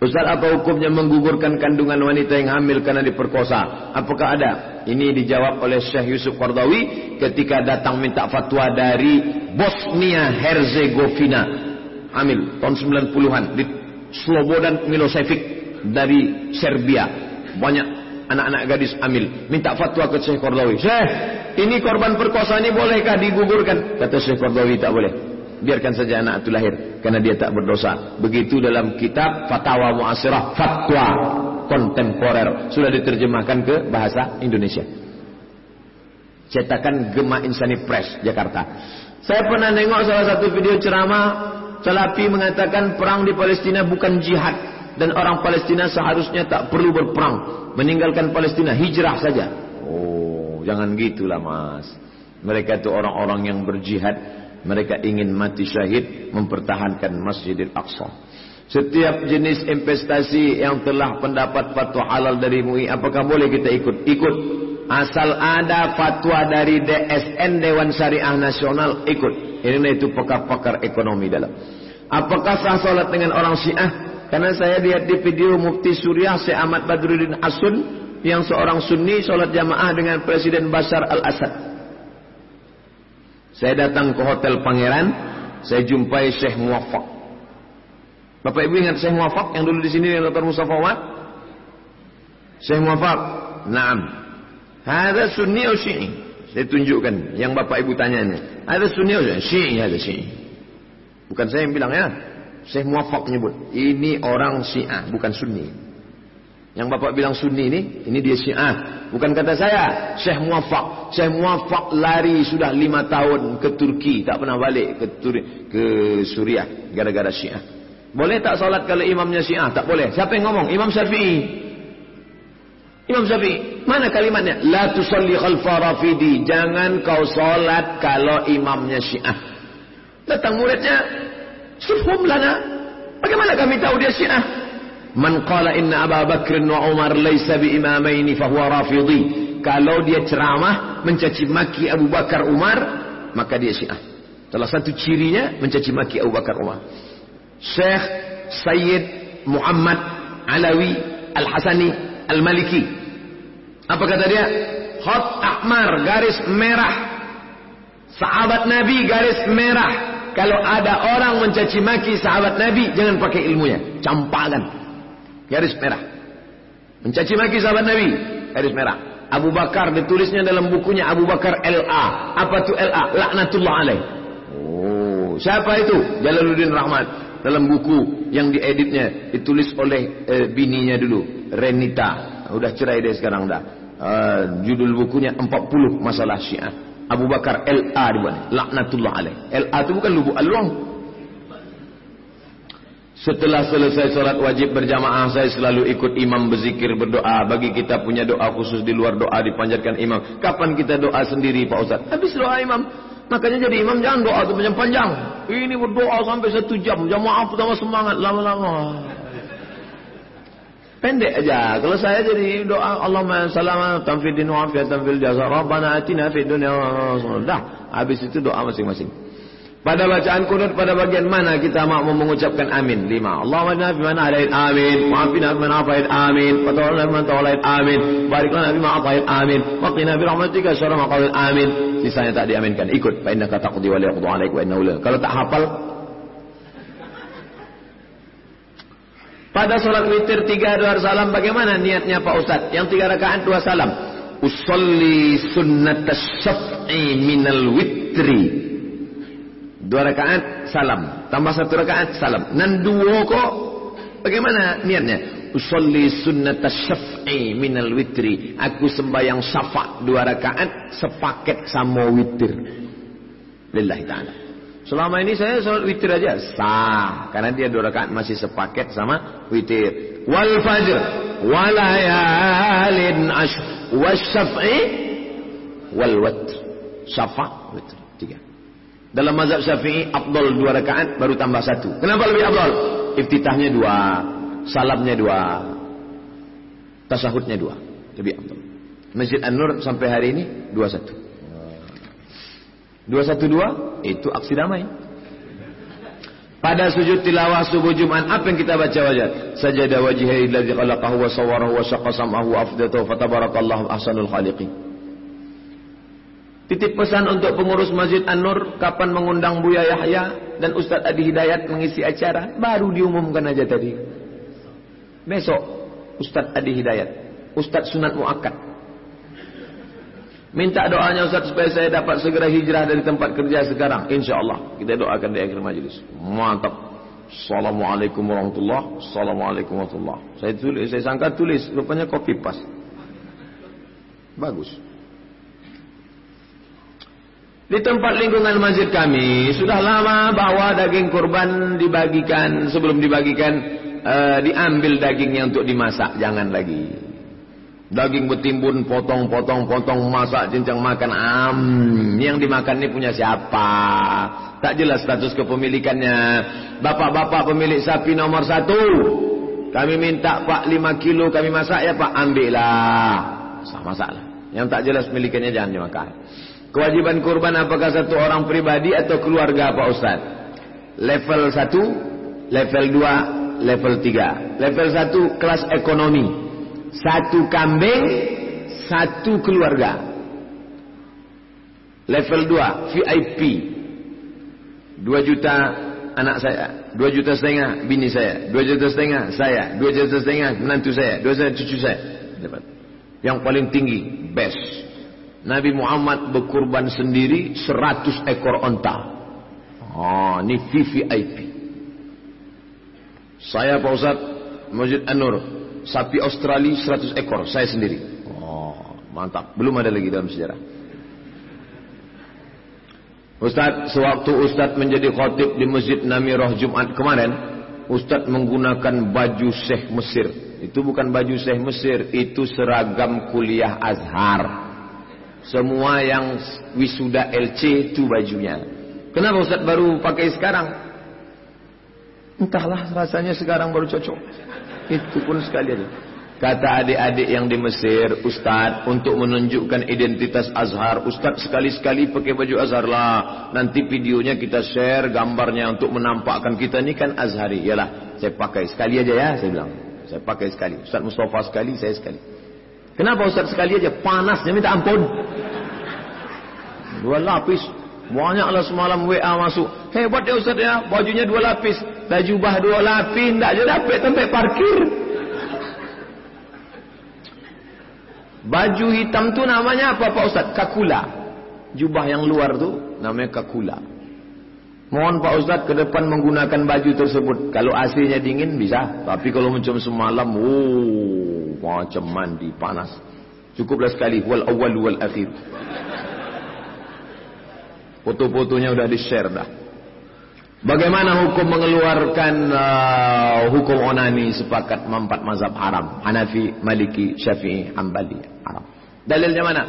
[SPEAKER 2] Ustaz apa hukumnya menggugurkan kandungan wanita yang hamil karena diperkosa? Apakah ada? Ini dijawab oleh Syekh Yusuf Qardawi ketika datang minta fatwa dari Bosnia Herzegovina. Hamil tahun 90-an di Slobodan Milosevic dari Serbia. Banyak anak-anak gadis hamil minta fatwa ke Syekh Qardawi. Syekh ini korban perkosaan ini bolehkah digugurkan? Kata Syekh Qardawi tak boleh. Biarkan saja anak itu lahir karena dia tak berdosa. Begitu dalam kitab Fatwa Muasirah fatwa kontemporer. Sudah diterjemahkan ke bahasa Indonesia. Cetakan Gema Insani Press Jakarta. Saya pernah nengok salah satu video ceramah Salafi mengatakan perang di Palestina bukan jihad dan orang Palestina seharusnya tak perlu berperang meninggalkan Palestina hijrah saja. Oh, jangan gitulah Mas. Mereka itu orang-orang yang berjihad, mereka ingin mati syahid mempertahankan Masjidil Aqsa. Setiap jenis investasi yang telah pendapat fatwa halal dari MUI, apakah boleh kita ikut? Ikut. Asal ada fatwa dari DSN Dewan Syariah Nasional, ikut. Ini itu pakar-pakar ekonomi dalam. Apakah sah solat dengan orang Syiah? Karena saya lihat di video Mufti Suriah Syekh Ahmad Badruddin Asun yang seorang Sunni sholat jamaah dengan Presiden Bashar al-Assad. Saya datang ke Hotel Pangeran, saya jumpai Syekh Muwafaq. Bapak Ibu ingat Syekh Muwafaq yang dulu di sini dengan Dr. Mustafa Umar? Syekh Muwafaq, naam. Ada Sunni atau Syi'i? Saya tunjukkan yang Bapak Ibu tanyanya. Ada Sunni atau Syi'i? Ada Syi'i. Bukan saya yang bilang ya. Syekh Muwafaq menyebut, ini orang Syiah, bukan Sunni. Yang Bapak bilang Sunni ini, ini dia Syiah. Bukan kata saya, Syekh Muwafaq. Syekh Muwafaq lari sudah lima tahun ke Turki, tak pernah balik ke Tur ke Suriah gara-gara Syiah. Boleh tak salat kalau imamnya Syiah? Tak boleh. Siapa yang ngomong? Imam Syafi'i. Imam Syafi'i. Mana kalimatnya? La tusalli khalfa rafidi. Jangan kau salat kalau imamnya Syiah. Datang muridnya, Sifhum lana. Bagaimana kami tahu dia syiah? Man qala inna Abu Bakr wa Umar laysa bi imamaini fa huwa rafidhi. Kalau dia ceramah mencaci maki Abu Bakar Umar, maka dia syiah. Salah satu cirinya mencaci maki Abu Bakar Umar. Syekh Sayyid Muhammad Alawi Al-Hasani Al-Maliki. Apa kata dia? Khat ahmar, garis merah. Sahabat Nabi garis merah. Kalau ada orang mencaci maki sahabat Nabi, jangan pakai ilmunya. Campakkan. Garis merah. Mencaci maki sahabat Nabi, garis merah. Abu Bakar ditulisnya dalam bukunya Abu Bakar LA. Apa tu LA? Laknatullah alaih. Oh, siapa itu? Jalaluddin Rahmat. Dalam buku yang dieditnya ditulis oleh eh, bininya dulu, Renita. Udah cerai dia sekarang dah. Uh, judul bukunya 40 masalah Syiah. Abu Bakar LA dibuat. Laknatullah alaih. LA itu bukan lubuk aluang. Setelah selesai solat wajib berjamaah, saya selalu ikut imam berzikir berdoa. Bagi kita punya doa khusus di luar doa dipanjatkan imam. Kapan kita doa sendiri Pak Ustaz? Habis doa imam. Makanya jadi imam jangan doa itu panjang-panjang. Ini berdoa sampai satu jam. Jamaah pertama semangat lama-lama. Pendek aja. Kalau saya jadi doa Allahumma salama tanfid din wa afiyatan fil jaza. Rabbana atina fid dunya Dah, habis itu doa masing-masing. Pada bacaan kunut pada bagian mana kita mau mengucapkan amin? Lima. Allahumma inna fi mana alaih amin. Maafina fi mana afaid amin. Wa tawalla fi mana amin. Barik lana fi mana amin. Wa qina bi rahmatika syarra ma amin. Sisanya tak diaminkan. Ikut. Fa innaka taqdi wa la yaqdu alaik wa innahu Kalau tak hafal Pada sholat witir tiga dua salam bagaimana niatnya Pak Ustaz? Yang tiga rakaat dua salam. Usolli sunnat syaf'i minal witri. Dua rakaat salam. Tambah satu rakaat salam. Nan dua kok Bagaimana niatnya? Usolli sunnata syaf'i minal witri. Aku sembahyang syafa' dua rakaat sepaket sama witir. Lillahi ta'ala. Selama ini saya sholat witir aja sah karena dia dua rakaat masih sepaket sama witir. Wal fajr walayalin ash wasyaf'i wal watr. Syafa' witr. Tiga. Dalam mazhab Syafi'i afdal dua rakaat baru tambah satu. Kenapa lebih afdal? Iftitahnya dua, salamnya dua, tasahudnya dua. Lebih afdal. Masjid An-Nur sampai hari ini dua satu. 212 itu aksi damai. Pada sujud tilawah subuh Jumat apa yang kita baca wajah? Sajada wajhihi alladzi khalaqahu wa sawwarahu wa syaqqa sam'ahu wa afdatahu fatabarakallahu ahsanul khaliqin. Titip pesan untuk pengurus Masjid An-Nur kapan mengundang Buya Yahya dan Ustadz Adi Hidayat mengisi acara baru diumumkan aja tadi. Besok Ustadz Adi Hidayat, Ustadz Sunat Muakkad Minta doanya Ustaz supaya saya dapat segera hijrah dari tempat kerja sekarang. Insya Allah kita doakan di akhir majlis. Mantap. Assalamualaikum warahmatullahi Assalamualaikum warahmatullahi Saya tulis, saya sangka tulis, rupanya copy pas. Bagus. Di tempat lingkungan masjid kami sudah lama bahwa daging kurban dibagikan sebelum dibagikan uh, diambil dagingnya untuk dimasak, jangan lagi. Daging bertimbun, potong, potong, potong, masak, cincang makan. Am, yang dimakan ini punya siapa? Tak jelas status kepemilikannya. Bapak-bapak pemilik sapi nomor satu. Kami minta pak lima kilo kami masak ya pak. Ambillah. Sama masalah. Yang tak jelas milikannya jangan dimakan. Kewajiban kurban apakah satu orang pribadi atau keluarga Pak Ustaz? Level satu, level dua, level tiga. Level satu kelas ekonomi. Satu kambing, satu keluarga. Level 2, VIP. 2 juta anak saya. 2 juta setengah bini saya. 2 juta setengah saya. 2 juta setengah menantu saya. 2 juta cucu saya. Dapat. Yang paling tinggi, best. Nabi Muhammad berkurban sendiri 100 ekor onta. Oh, ini VVIP. Saya Pak Ustaz, Masjid An-Nur, sapi Australia 100 ekor, saya sendiri. Oh, mantap. Belum ada lagi dalam sejarah. Ustaz, sewaktu Ustaz menjadi khotib di Masjid Namirah Jumat kemarin, Ustaz menggunakan baju Syekh Mesir. Itu bukan baju Syekh Mesir, itu seragam kuliah Azhar. Semua yang wisuda LC itu bajunya. Kenapa Ustaz baru pakai sekarang? Entahlah rasanya sekarang baru cocok. Itu pun sekali. Kata adik-adik yang di Mesir, Ustaz, untuk menunjukkan identitas Azhar, Ustaz sekali-sekali pakai baju Azhar lah. Nanti videonya kita share gambarnya untuk menampakkan kita ni kan Azhari. Yalah, saya pakai sekali aja ya, saya bilang. Saya pakai sekali. Ustaz Mustafa sekali, saya sekali. Kenapa Ustaz sekali aja? Panasnya minta ampun. Dua lapis. Banyaklah semalam WA masuk. Hebat ya Ustaz ya, bajunya dua lapis. Dah jubah dua lapis, tak je dapat tempat parkir. Baju hitam tu namanya apa Pak Ustaz? Kakula. Jubah yang luar tu namanya kakula. Mohon Pak Ustaz ke depan menggunakan baju tersebut. Kalau AC-nya dingin bisa. Tapi kalau macam semalam, oh, macam mandi panas. Cukuplah sekali. Wal awal wal akhir. Foto-fotonya sudah di-share dah. Bagaimana hukum mengeluarkan uh, hukum onani sepakat empat mazhab haram? Hanafi, Maliki, Syafi'i, Hambali, haram. Dalilnya mana?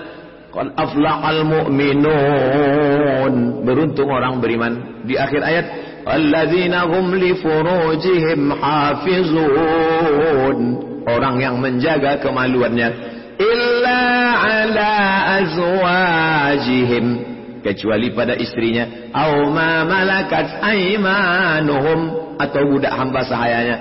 [SPEAKER 2] Qad aflahal mu'minun. Beruntung orang beriman. Di akhir ayat, alladzina hum li furujihim hafizun. Orang yang menjaga kemaluannya illa ala azwajihim kecuali pada istrinya au ma malakat aimanuhum atau budak hamba sahayanya.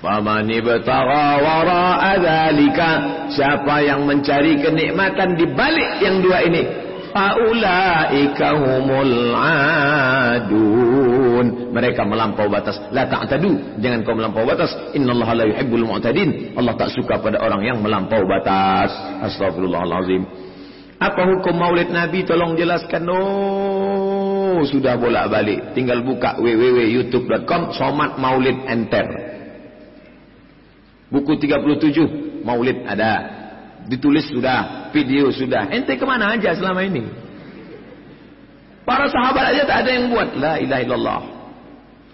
[SPEAKER 2] Faman ibtagha wara'a dzalika siapa yang mencari kenikmatan di balik yang dua ini. Faulaika humul adun. Mereka melampau batas. La ta'tadu jangan kau melampau batas. Innallaha la yuhibbul mu'tadin. Allah tak suka pada orang yang melampau batas. Astagfirullahalazim apa hukum maulid Nabi? Tolong jelaskan. Oh, sudah bolak balik. Tinggal buka www.youtube.com. Somat maulid enter. Buku 37 Maulid ada. Ditulis sudah, video sudah. Ente ke mana aja selama ini? Para sahabat aja tak ada yang buat. La ilaha illallah.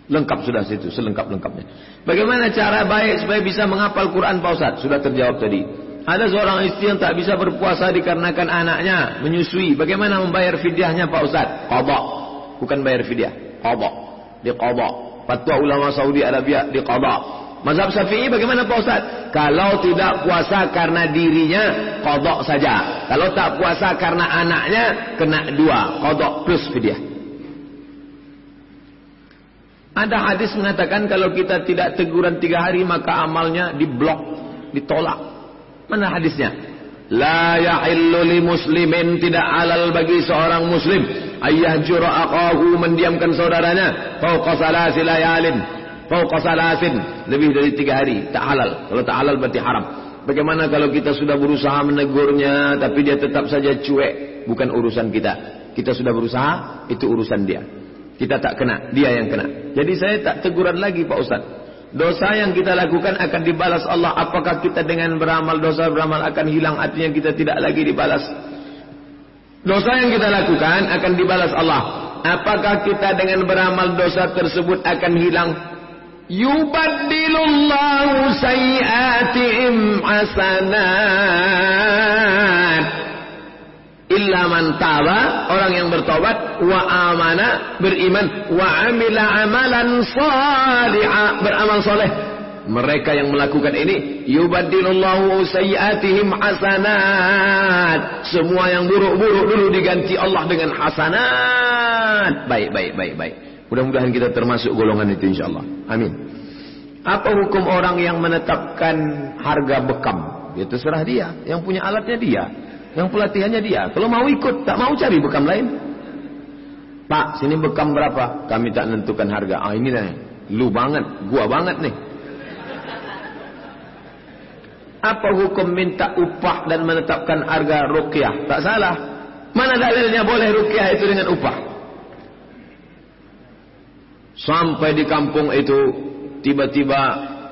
[SPEAKER 2] Lengkap sudah situ, selengkap-lengkapnya. Bagaimana cara baik supaya bisa menghafal Quran Pak Ustaz? Sudah terjawab tadi. Ada seorang istri yang tak bisa berpuasa dikarenakan anaknya menyusui. Bagaimana membayar fidyahnya Pak Ustaz? Qadha. Bukan bayar fidyah. Qadha. Di qadha. Fatwa ulama Saudi Arabia di qadha. Mazhab Syafi'i bagaimana Pak Ustaz? Kalau tidak puasa karena dirinya, qadha saja. Kalau tak puasa karena anaknya, kena dua. Qadha plus fidyah. Ada hadis mengatakan kalau kita tidak teguran tiga hari maka amalnya diblok, ditolak. Mana hadisnya? La yahillu li muslimin tidak halal bagi seorang muslim. Ayah jura aqahu mendiamkan saudaranya. Fauqa salasi layalin fauqa salasin. Lebih dari tiga hari tak halal. Kalau tak halal berarti haram. Bagaimana kalau kita sudah berusaha menegurnya tapi dia tetap saja cuek? Bukan urusan kita. Kita sudah berusaha itu urusan dia. Kita tak kena, dia yang kena. Jadi saya tak teguran lagi Pak Ustaz. Dosa yang kita lakukan akan dibalas Allah. Apakah kita dengan beramal dosa beramal akan hilang artinya kita tidak lagi dibalas? Dosa yang kita lakukan akan dibalas Allah. Apakah kita dengan beramal dosa tersebut akan hilang? Yubaddilullahu sayiatihim hasanat illa orang yang bertobat wa amana beriman wa amila amalan salihah beramal soleh. Mereka yang melakukan ini yubaddilullahu sayyiatihim hasanat. Semua yang buruk-buruk dulu diganti Allah dengan hasanat. Baik baik baik baik. Mudah-mudahan kita termasuk golongan itu insyaallah. Amin. Apa hukum orang yang menetapkan harga bekam? Ya terserah dia. Yang punya alatnya dia yang pelatihannya dia. Kalau mau ikut, tak mau cari bekam lain. Pak, sini bekam berapa? Kami tak menentukan harga. Ah ini nih, lu banget, gua banget nih. Apa hukum minta upah dan menetapkan harga rukyah? Tak salah. Mana dalilnya boleh rukyah itu dengan upah? Sampai di kampung itu tiba-tiba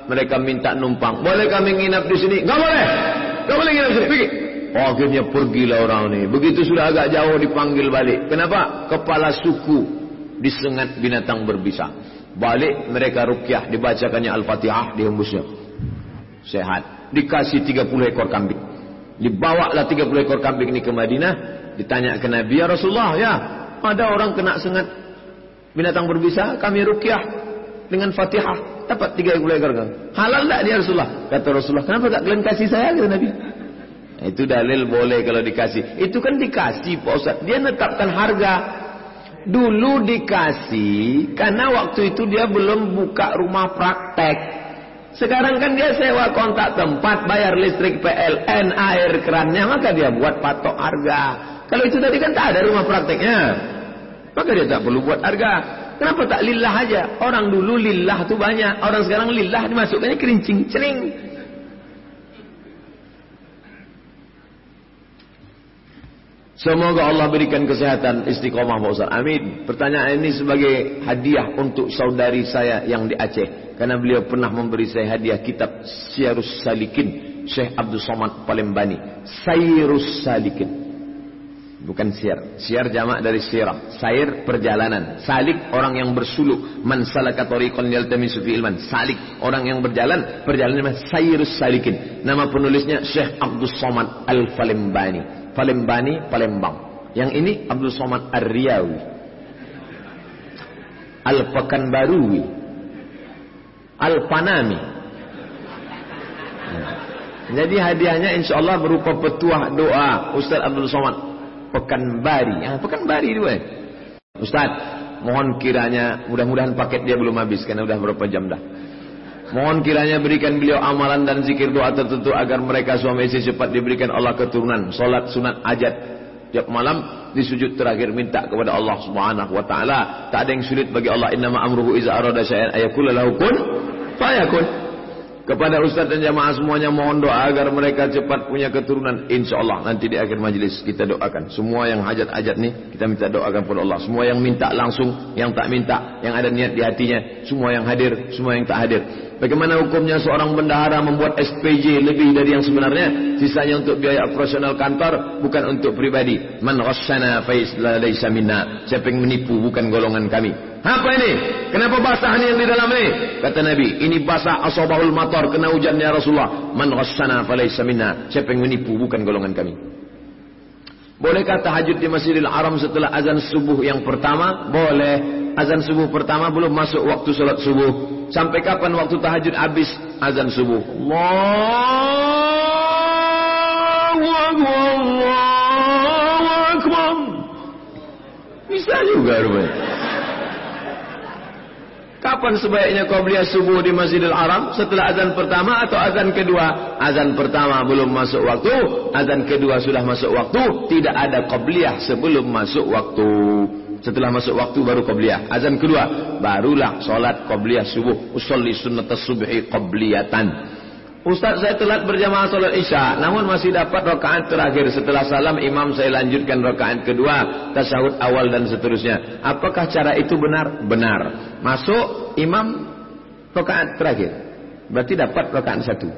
[SPEAKER 2] mereka minta numpang. Boleh kami nginap di sini? Gak boleh. Gak boleh nginap di sini. Pergi. Akhirnya pergilah orang ini. Begitu sudah agak jauh dipanggil balik. Kenapa? Kepala suku disengat binatang berbisa. Balik mereka rukyah. Dibacakannya Al-Fatihah. Dihembusnya. Sehat. Dikasih 30 ekor kambing. Dibawalah 30 ekor kambing ini ke Madinah. Ditanya ke Nabi. Ya Rasulullah ya. Ada orang kena sengat binatang berbisa. Kami rukyah. Dengan Fatihah. Dapat 30 ekor kambing. Halal tak dia Rasulullah? Kata Rasulullah. Kenapa tak kalian kasih saya? Kata Nabi. Itu dalil boleh kalau dikasih. Itu kan dikasih Pak Ustaz. Dia netapkan harga. Dulu dikasih karena waktu itu dia belum buka rumah praktek. Sekarang kan dia sewa kontak tempat, bayar listrik PLN, air kerannya, maka dia buat patok harga. Kalau itu tadi kan tak ada rumah prakteknya. Maka dia tak perlu buat harga. Kenapa tak lillah aja? Orang dulu lillah tuh banyak. Orang sekarang lillah dimasukkannya kerincing, Semoga Allah berikan kesehatan istiqomah Pak Ustaz. Amin. Pertanyaan ini sebagai hadiah untuk saudari saya yang di Aceh. Karena beliau pernah memberi saya hadiah kitab Syarus Salikin. Syekh Abdul Somad Palembani. Sairus Salikin. Bukan siar. Siar jamak dari sirah. Sair perjalanan. Salik orang yang bersuluk. Man salaka tariqan yaltamisu fi ilman. Salik orang yang berjalan. Perjalanan Sairus Salikin. Nama penulisnya Syekh Abdul Somad Al-Palembani. Palembani, Palembang. Yang ini Abdul Somad Ar-Riyawi. Al-Pekanbarui. Al-Panami. Jadi hadiahnya insya Allah berupa petuah doa Ustaz Abdul Somad Pekanbari. Ya, Pekanbari dua. Ustaz, mohon kiranya mudah-mudahan paket dia belum habis karena udah berapa jam dah. Mohon kiranya berikan beliau amalan dan zikir doa tertentu agar mereka suami istri cepat diberikan Allah keturunan. Solat sunat ajat tiap malam di sujud terakhir minta kepada Allah Subhanahu wa taala. Tak ada yang sulit bagi Allah. Innama amruhu iza arada syai'an ayakul lahu kun fayakun. Kepada Ustaz dan jamaah semuanya mohon doa agar mereka cepat punya keturunan. Insya Allah nanti di akhir majlis kita doakan. Semua yang hajat-hajat nih kita minta doakan kepada Allah. Semua yang minta langsung, yang tak minta, yang ada niat di hatinya. Semua yang hadir, semua yang tak hadir. Bagaimana hukumnya seorang bendahara membuat SPJ lebih dari yang sebenarnya? Sisanya untuk biaya operasional kantor, bukan untuk pribadi. Man ghassana faisla minna. Siapa yang menipu bukan golongan kami. Apa ini? Kenapa basah ini yang di dalam ini? Kata Nabi, ini basah asabahul matar kena hujan ya Rasulullah. Man ghassana falaysa minna. Siapa yang menipu bukan golongan kami. Bolehkah tahajud di Masjidil Haram setelah azan subuh yang pertama? Boleh. Azan subuh pertama belum masuk waktu salat subuh. Sampai kapan waktu tahajud habis azan subuh? Allahu Akbar. Allahu Akbar. Bisa juga rupanya. Kapan sebaiknya qabliyah subuh di Masjidil Haram? Setelah azan pertama atau azan kedua? Azan pertama belum masuk waktu, azan kedua sudah masuk waktu, tidak ada qabliyah sebelum masuk waktu. Setelah masuk waktu baru qabliyah. Azan kedua barulah solat qabliyah subuh. Usolli sunnatas subhi qabliyatan. Ustaz saya telat berjamaah solat isya, namun masih dapat rakaat terakhir setelah salam imam saya lanjutkan rakaat kedua, tasawuf awal dan seterusnya. Apakah cara itu benar? Benar. Masuk imam rakaat terakhir, berarti dapat rakaat satu.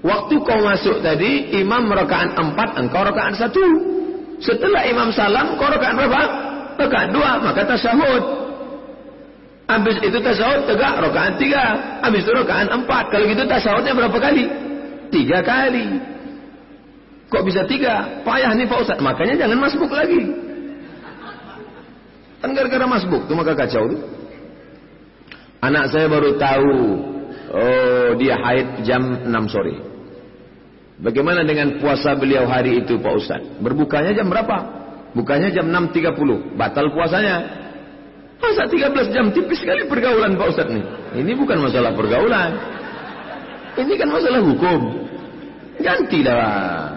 [SPEAKER 2] Waktu kau masuk tadi imam rakaat empat, engkau rakaat satu. Setelah imam salam, kau rakaat berapa? Rakaat dua maka tasahud habis itu tasahud tegak rakaat tiga. Habis itu rakaat empat. Kalau gitu tasahudnya berapa kali? Tiga kali. Kok bisa tiga? Payah nih Pak Ustaz makanya jangan masbuk lagi. Kan gara-gara masbuk tuh maka kacau tuh. Anak saya baru tahu oh dia haid jam 6 sore. Bagaimana dengan puasa beliau hari itu Pak Ustaz berbukanya jam berapa Bukannya jam 6.30. Batal puasanya. Masa 13 jam tipis sekali pergaulan Pak Ustaz nih. Ini bukan masalah pergaulan. Ini kan masalah hukum. Ganti dah.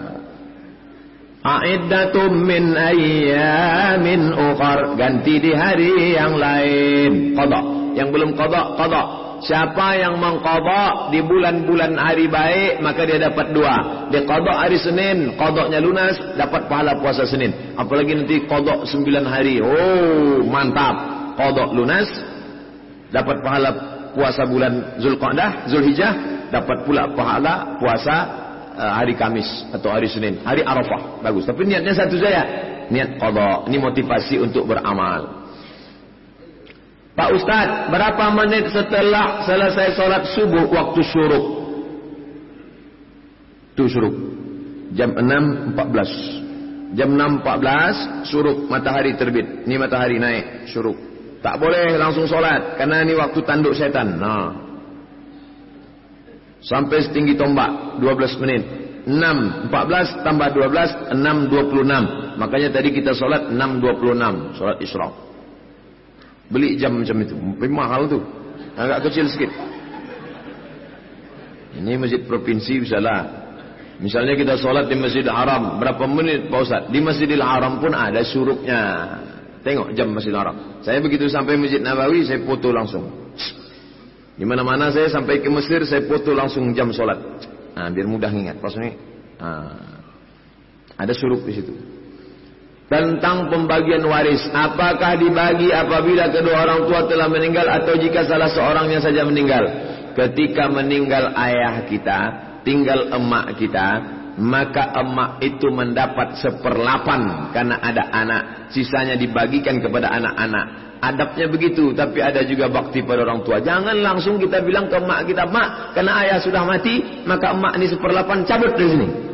[SPEAKER 2] A'iddatum min ayyamin ukhar. Ganti di hari yang lain. Qadha. Yang belum qadha, qadha. Siapa yang mengkodok di bulan-bulan hari baik, maka dia dapat dua. Dia kodok hari Senin, kodoknya lunas, dapat pahala puasa Senin. Apalagi nanti kodok sembilan hari. Oh, mantap. Kodok lunas, dapat pahala puasa bulan Zulqa'dah, Zulhijjah, dapat pula pahala puasa uh, hari Kamis atau hari Senin, hari Arafah. Bagus. Tapi niatnya satu saja. Niat kodok. Ini motivasi untuk beramal. Pak Ustaz, berapa menit setelah selesai sholat subuh waktu syuruk? Itu syuruk. Jam 6.14. Jam 6.14 syuruk matahari terbit. Ini matahari naik syuruk. Tak boleh langsung sholat. Karena ini waktu tanduk setan. Nah. Sampai setinggi tombak. 12 menit. 6.14 tambah 12. 6.26. Makanya tadi kita sholat 6.26. Sholat isyraq. Beli jam macam itu. Mahal tu. Agak kecil sikit. Ini masjid provinsi misalnya. Misalnya kita solat di Masjid Haram. Berapa menit Pak Ustaz? Di Masjidil Haram pun ada suruknya. Tengok jam Masjid Haram. Saya begitu sampai Masjid Nabawi, saya foto langsung. Di mana-mana saya sampai ke Mesir, saya foto langsung jam solat. Nah, biar mudah ingat. Pas ini, nah, ada suruk di situ tentang pembagian waris. Apakah dibagi apabila kedua orang tua telah meninggal atau jika salah seorangnya saja meninggal? Ketika meninggal ayah kita, tinggal emak kita, maka emak itu mendapat seperlapan karena ada anak. Sisanya dibagikan kepada anak-anak. Adabnya begitu, tapi ada juga bakti pada orang tua. Jangan langsung kita bilang ke emak kita, mak, karena ayah sudah mati, maka emak ini seperlapan cabut dari sini.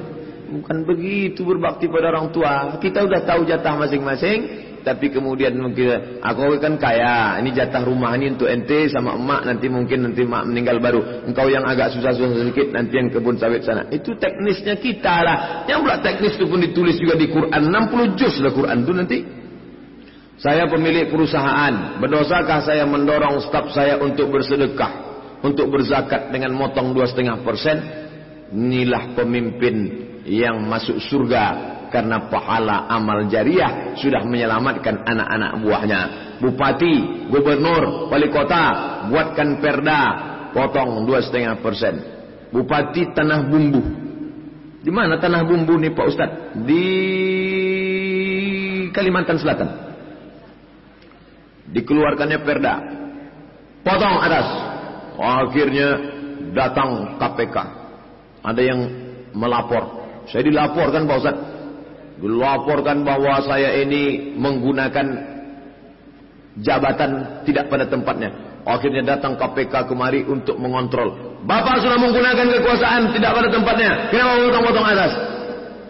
[SPEAKER 2] Bukan begitu berbakti pada orang tua. Kita sudah tahu jatah masing-masing. Tapi kemudian mungkin aku kan kaya. Ini jatah rumah ini untuk ente sama emak. Nanti mungkin nanti emak meninggal baru. Engkau yang agak susah-susah sedikit. Nanti yang kebun sawit sana. Itu teknisnya kita lah. Yang pula teknis itu pun ditulis juga di Quran. 60 juz lah Quran itu nanti. Saya pemilik perusahaan. Berdosakah saya mendorong staf saya untuk bersedekah. Untuk berzakat dengan motong 2,5 persen. Inilah pemimpin yang masuk surga karena pahala amal jariah sudah menyelamatkan anak-anak buahnya. Bupati, gubernur, wali kota buatkan perda potong dua setengah persen. Bupati Tanah Bumbu. Di mana Tanah Bumbu nih Pak Ustaz? Di Kalimantan Selatan. Dikeluarkannya perda. Potong atas. Akhirnya datang KPK. Ada yang melapor. Saya dilaporkan Pak Ustaz. Dilaporkan bahwa saya ini menggunakan jabatan tidak pada tempatnya. Akhirnya datang KPK kemari untuk mengontrol. Bapak sudah menggunakan kekuasaan tidak pada tempatnya. Kenapa potong-potong atas?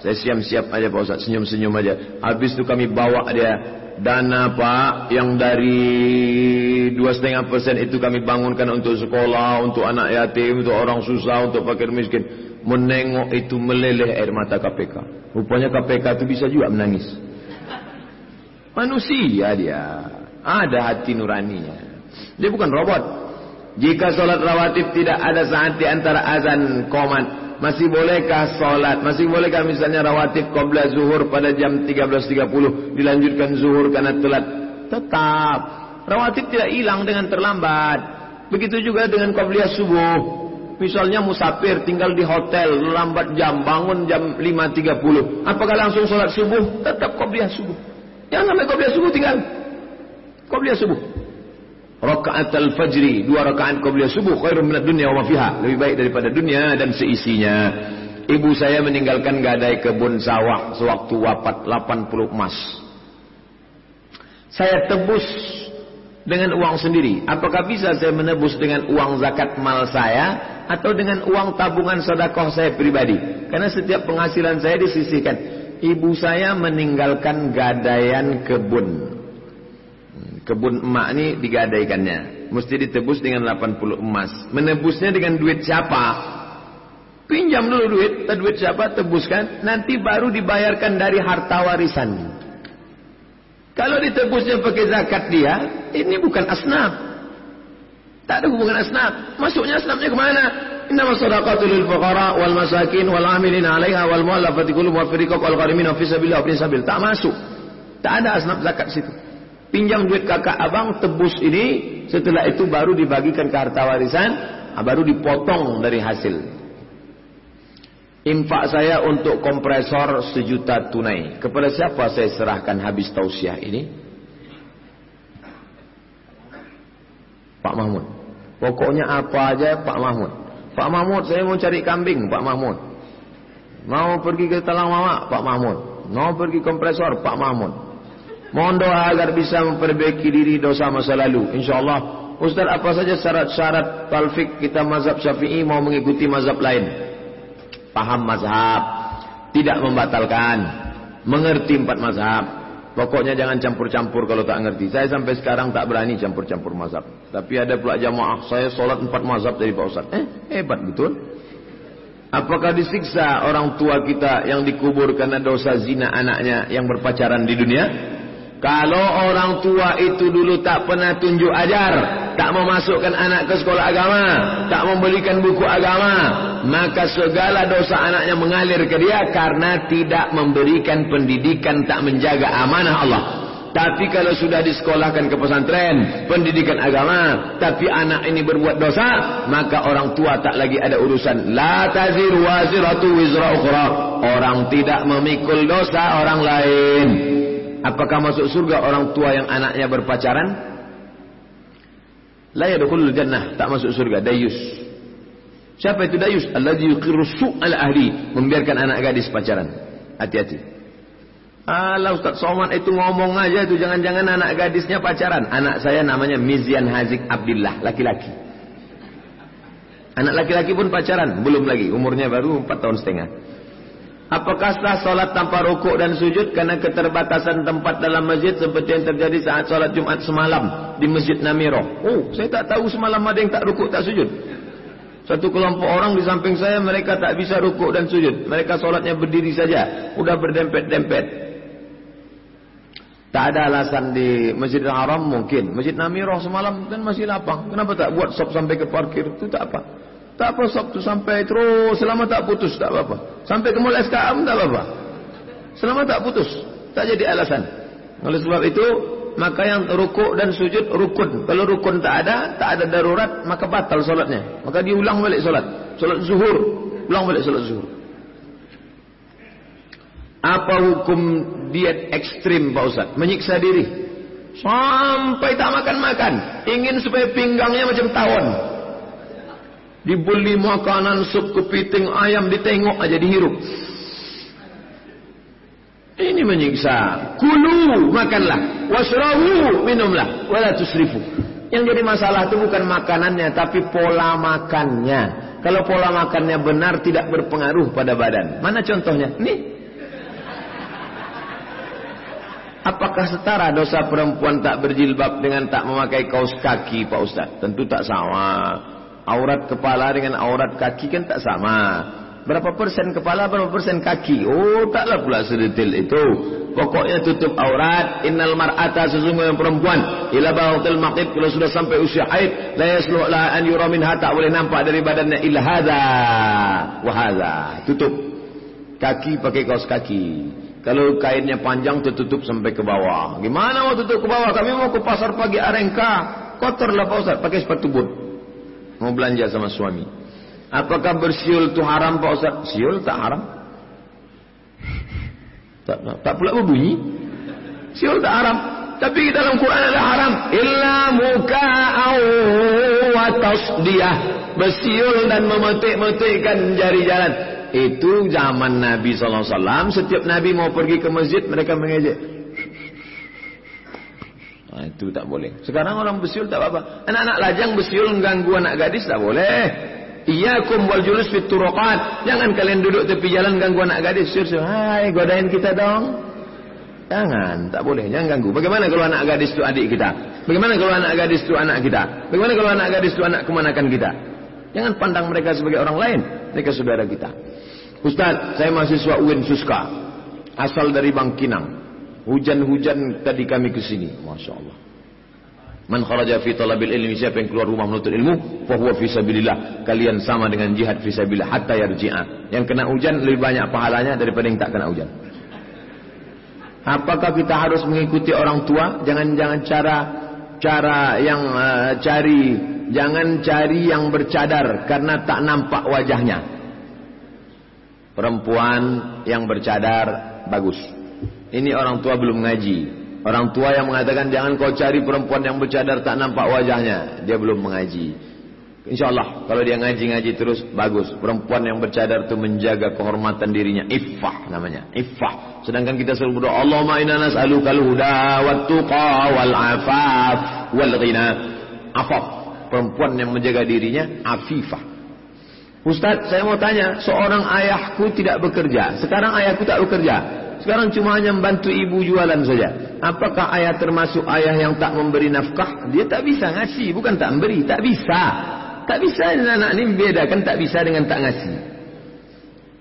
[SPEAKER 2] Saya siap-siap aja Pak Ustaz, senyum-senyum aja. Habis itu kami bawa dia dana Pak yang dari dua setengah persen itu kami bangunkan untuk sekolah, untuk anak yatim, untuk orang susah, untuk fakir miskin. Menengok itu meleleh air mata KPK. Rupanya KPK itu bisa juga menangis. Manusia dia. Ada hati nuraninya. Dia bukan robot. Jika solat rawatib tidak ada saat di antara azan komat, masih bolehkah solat? Masih bolehkah misalnya rawatib qabla zuhur pada jam 13.30 dilanjutkan zuhur karena telat? Tetap. Rawatib tidak hilang dengan terlambat. Begitu juga dengan qabliyah subuh. Misalnya musafir tinggal di hotel lambat jam bangun jam 5.30. Apakah langsung sholat subuh? Tetap qabliyah subuh. Yang namanya qabliyah subuh tinggal. Qabliyah subuh. Rakaat al-fajri, dua rakaat qabliyah subuh khairun minad dunya wa fiha. Lebih baik daripada dunia dan seisinya. Ibu saya meninggalkan gadai kebun sawah sewaktu wafat 80 emas. Saya tebus dengan uang sendiri. Apakah bisa saya menebus dengan uang zakat mal saya atau dengan uang tabungan sedekah saya pribadi. Karena setiap penghasilan saya disisihkan. Ibu saya meninggalkan gadaian kebun. Kebun emak ini digadaikannya. Mesti ditebus dengan 80 emas. Menebusnya dengan duit siapa? Pinjam dulu duit, duit siapa tebuskan, nanti baru dibayarkan dari harta warisan. Kalau ditebusnya pakai zakat dia, ini bukan asnaf. Tak ada hubungan asnaf. Masuknya asnafnya ke mana? Innama sadaqatu lil fuqara wal masakin wal amilin 'alaiha wal mu'allafati qulubuhum wa fi wal gharimin fi sabilillah fi sabil. Tak masuk. Tak ada asnaf zakat situ. Pinjam duit kakak abang tebus ini, setelah itu baru dibagikan ke harta warisan, ah, baru dipotong dari hasil. Infak saya untuk kompresor sejuta tunai. Kepada siapa saya serahkan habis tausiah ini? Pak Mahmud. Pokoknya apa aja Pak Mahmud. Pak Mahmud saya mau cari kambing Pak Mahmud. Mau pergi ke Talang Mama Pak Mahmud. Mau pergi kompresor Pak Mahmud. Mohon doa agar bisa memperbaiki diri dosa masa lalu. InsyaAllah. Ustaz apa saja syarat-syarat talfik kita mazhab syafi'i mau mengikuti mazhab lain. Paham mazhab. Tidak membatalkan. Mengerti empat mazhab. Pokoknya jangan campur-campur kalau tak ngerti. Saya sampai sekarang tak berani campur-campur mazhab. Tapi ada pula jamaah saya solat empat mazhab dari Pak Ustaz. Eh, hebat betul. Apakah disiksa orang tua kita yang dikubur karena dosa zina anaknya yang berpacaran di dunia? Kalau orang tua itu dulu tak pernah tunjuk ajar, tak memasukkan anak ke sekolah agama, tak membelikan buku agama, maka segala dosa anaknya mengalir ke dia karena tidak memberikan pendidikan, tak menjaga amanah Allah. Tapi kalau sudah disekolahkan ke pesantren, pendidikan agama, tapi anak ini berbuat dosa, maka orang tua tak lagi ada urusan. La tazir waziratu wizra ukhra. Orang tidak memikul dosa orang lain. Apakah masuk surga orang tua yang anaknya berpacaran? La yadkhulul jannah, tak masuk surga, dayus. Siapa itu dayus? Allazi yuqirru su'al ahli, membiarkan anak gadis pacaran. Hati-hati. Alah Ustaz Somad itu ngomong aja itu jangan-jangan anak gadisnya pacaran. Anak saya namanya Mizian Hazik Abdillah, laki-laki. Anak laki-laki pun pacaran, belum lagi, umurnya baru 4 tahun setengah. Apakah sah solat tanpa rukuk dan sujud karena keterbatasan tempat dalam masjid seperti yang terjadi saat solat Jumat semalam di Masjid Namiro? Oh, saya tak tahu semalam ada yang tak rukuk tak sujud. Satu kelompok orang di samping saya mereka tak bisa rukuk dan sujud. Mereka solatnya berdiri saja, udah berdempet-dempet. Tak ada alasan di Masjidil Haram mungkin. Masjid Namiro semalam kan masih lapang. Kenapa tak buat sop sampai ke parkir? Itu tak apa. Tak apa Sabtu sampai terus selama tak putus tak apa-apa. Sampai ke mall SKM tak apa-apa. Selama tak putus, tak jadi alasan. Oleh sebab itu, maka yang rukuk dan sujud rukun. Kalau rukun tak ada, tak ada darurat, maka batal solatnya. Maka diulang balik solat. Salat zuhur. Pulang balik salat zuhur. Apa hukum diet ekstrim Pak Ustaz? Menyiksa diri. Sampai tak makan-makan. Ingin supaya pinggangnya macam tawon. Dibeli makanan sup kepiting ayam ditengok aja dihirup. Ini menyiksa. Kulu makanlah. Wasrawu minumlah. Wala tusrifu. Yang jadi masalah itu bukan makanannya tapi pola makannya. Kalau pola makannya benar tidak berpengaruh pada badan. Mana contohnya? Nih. Apakah setara dosa perempuan tak berjilbab dengan tak memakai kaos kaki Pak Ustaz? Tentu tak sama. Aurat kepala dengan aurat kaki kan tak sama. Berapa persen kepala, berapa persen kaki? Oh, taklah pula sedetail itu. Pokoknya tutup aurat. Innal mar'ata sesungguhnya perempuan. Ila bautil maqib. Kalau sudah sampai usia haid. La yasluh an yuramin hata. Boleh nampak dari badannya. Illa hadha. Wahadha. Tutup. Kaki pakai kaos kaki. Kalau kainnya panjang tertutup sampai ke bawah. Gimana mau tutup ke bawah? Kami mau ke pasar pagi Arengka. Kotorlah Pak Ustaz. Pakai sepatu boot. Mau belanja sama suami. Apakah bersiul itu haram Pak Ustaz? Siul tak haram. Tak, tak pula berbunyi. Siul tak haram. Tapi dalam Quran ada haram. Illa muka'au wa tasdiyah. Bersiul dan memetik-metikkan jari jalan. Itu zaman Nabi SAW. Setiap Nabi mau pergi ke masjid, mereka mengejek. Nah, itu tak boleh. Sekarang orang bersiul tak apa-apa. Anak-anak lajang bersiul mengganggu anak gadis tak boleh. Iyakum wal julus fit turuqat. Jangan kalian duduk tepi jalan ganggu anak gadis. Siul, Hai, godain kita dong. Jangan, tak boleh. Jangan ganggu. Bagaimana kalau anak gadis itu adik kita? Bagaimana kalau anak gadis itu anak kita? Bagaimana kalau anak gadis itu anak kemanakan kita? Jangan pandang mereka sebagai orang lain. Mereka saudara kita. Ustaz, saya mahasiswa UIN Suska. Asal dari Bangkinang. Hujan-hujan tadi kami ke sini. Masya Allah. Man kharaja fi talabil ilmi siapa yang keluar rumah menuntut ilmu fahuwa fi sabilillah. Kalian sama dengan jihad fi sabilillah hatta yarji'a. Yang kena hujan lebih banyak pahalanya daripada yang tak kena hujan. Apakah kita harus mengikuti orang tua? Jangan-jangan cara cara yang uh, cari jangan cari yang bercadar karena tak nampak wajahnya. Perempuan yang bercadar bagus ini orang tua belum ngaji Orang tua yang mengatakan jangan kau cari perempuan yang bercadar tak nampak wajahnya. Dia belum mengaji. InsyaAllah kalau dia ngaji-ngaji terus bagus. Perempuan yang bercadar itu menjaga kehormatan dirinya. Iffah namanya. Iffah. Sedangkan kita selalu berdoa. Allahumma inna nas'aluka al-huda wa tuqa wal afaf wal ghina. Afaf. Perempuan yang menjaga dirinya afifah. Ustaz saya mau tanya. Seorang ayahku tidak bekerja. Sekarang ayahku tak bekerja. Sekarang cuma hanya membantu ibu jualan saja. Apakah ayah termasuk ayah yang tak memberi nafkah? Dia tak bisa ngasih, bukan tak memberi, tak bisa. Tak bisa anak ini membedakan tak bisa dengan tak ngasih.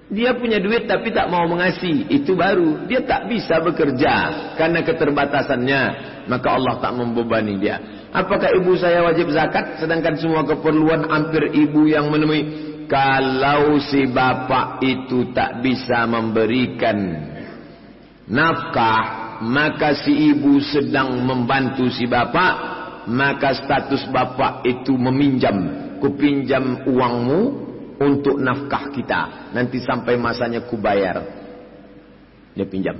[SPEAKER 2] Dia punya duit tapi tak mau mengasih, itu baru. Dia tak bisa bekerja karena keterbatasannya, maka Allah tak membebani dia. Apakah ibu saya wajib zakat sedangkan semua keperluan hampir ibu yang menemui? Kalau si bapak itu tak bisa memberikan nafkah maka si ibu sedang membantu si bapak maka status bapak itu meminjam kupinjam uangmu untuk nafkah kita. Nanti sampai masanya ku bayar. Dia pinjam.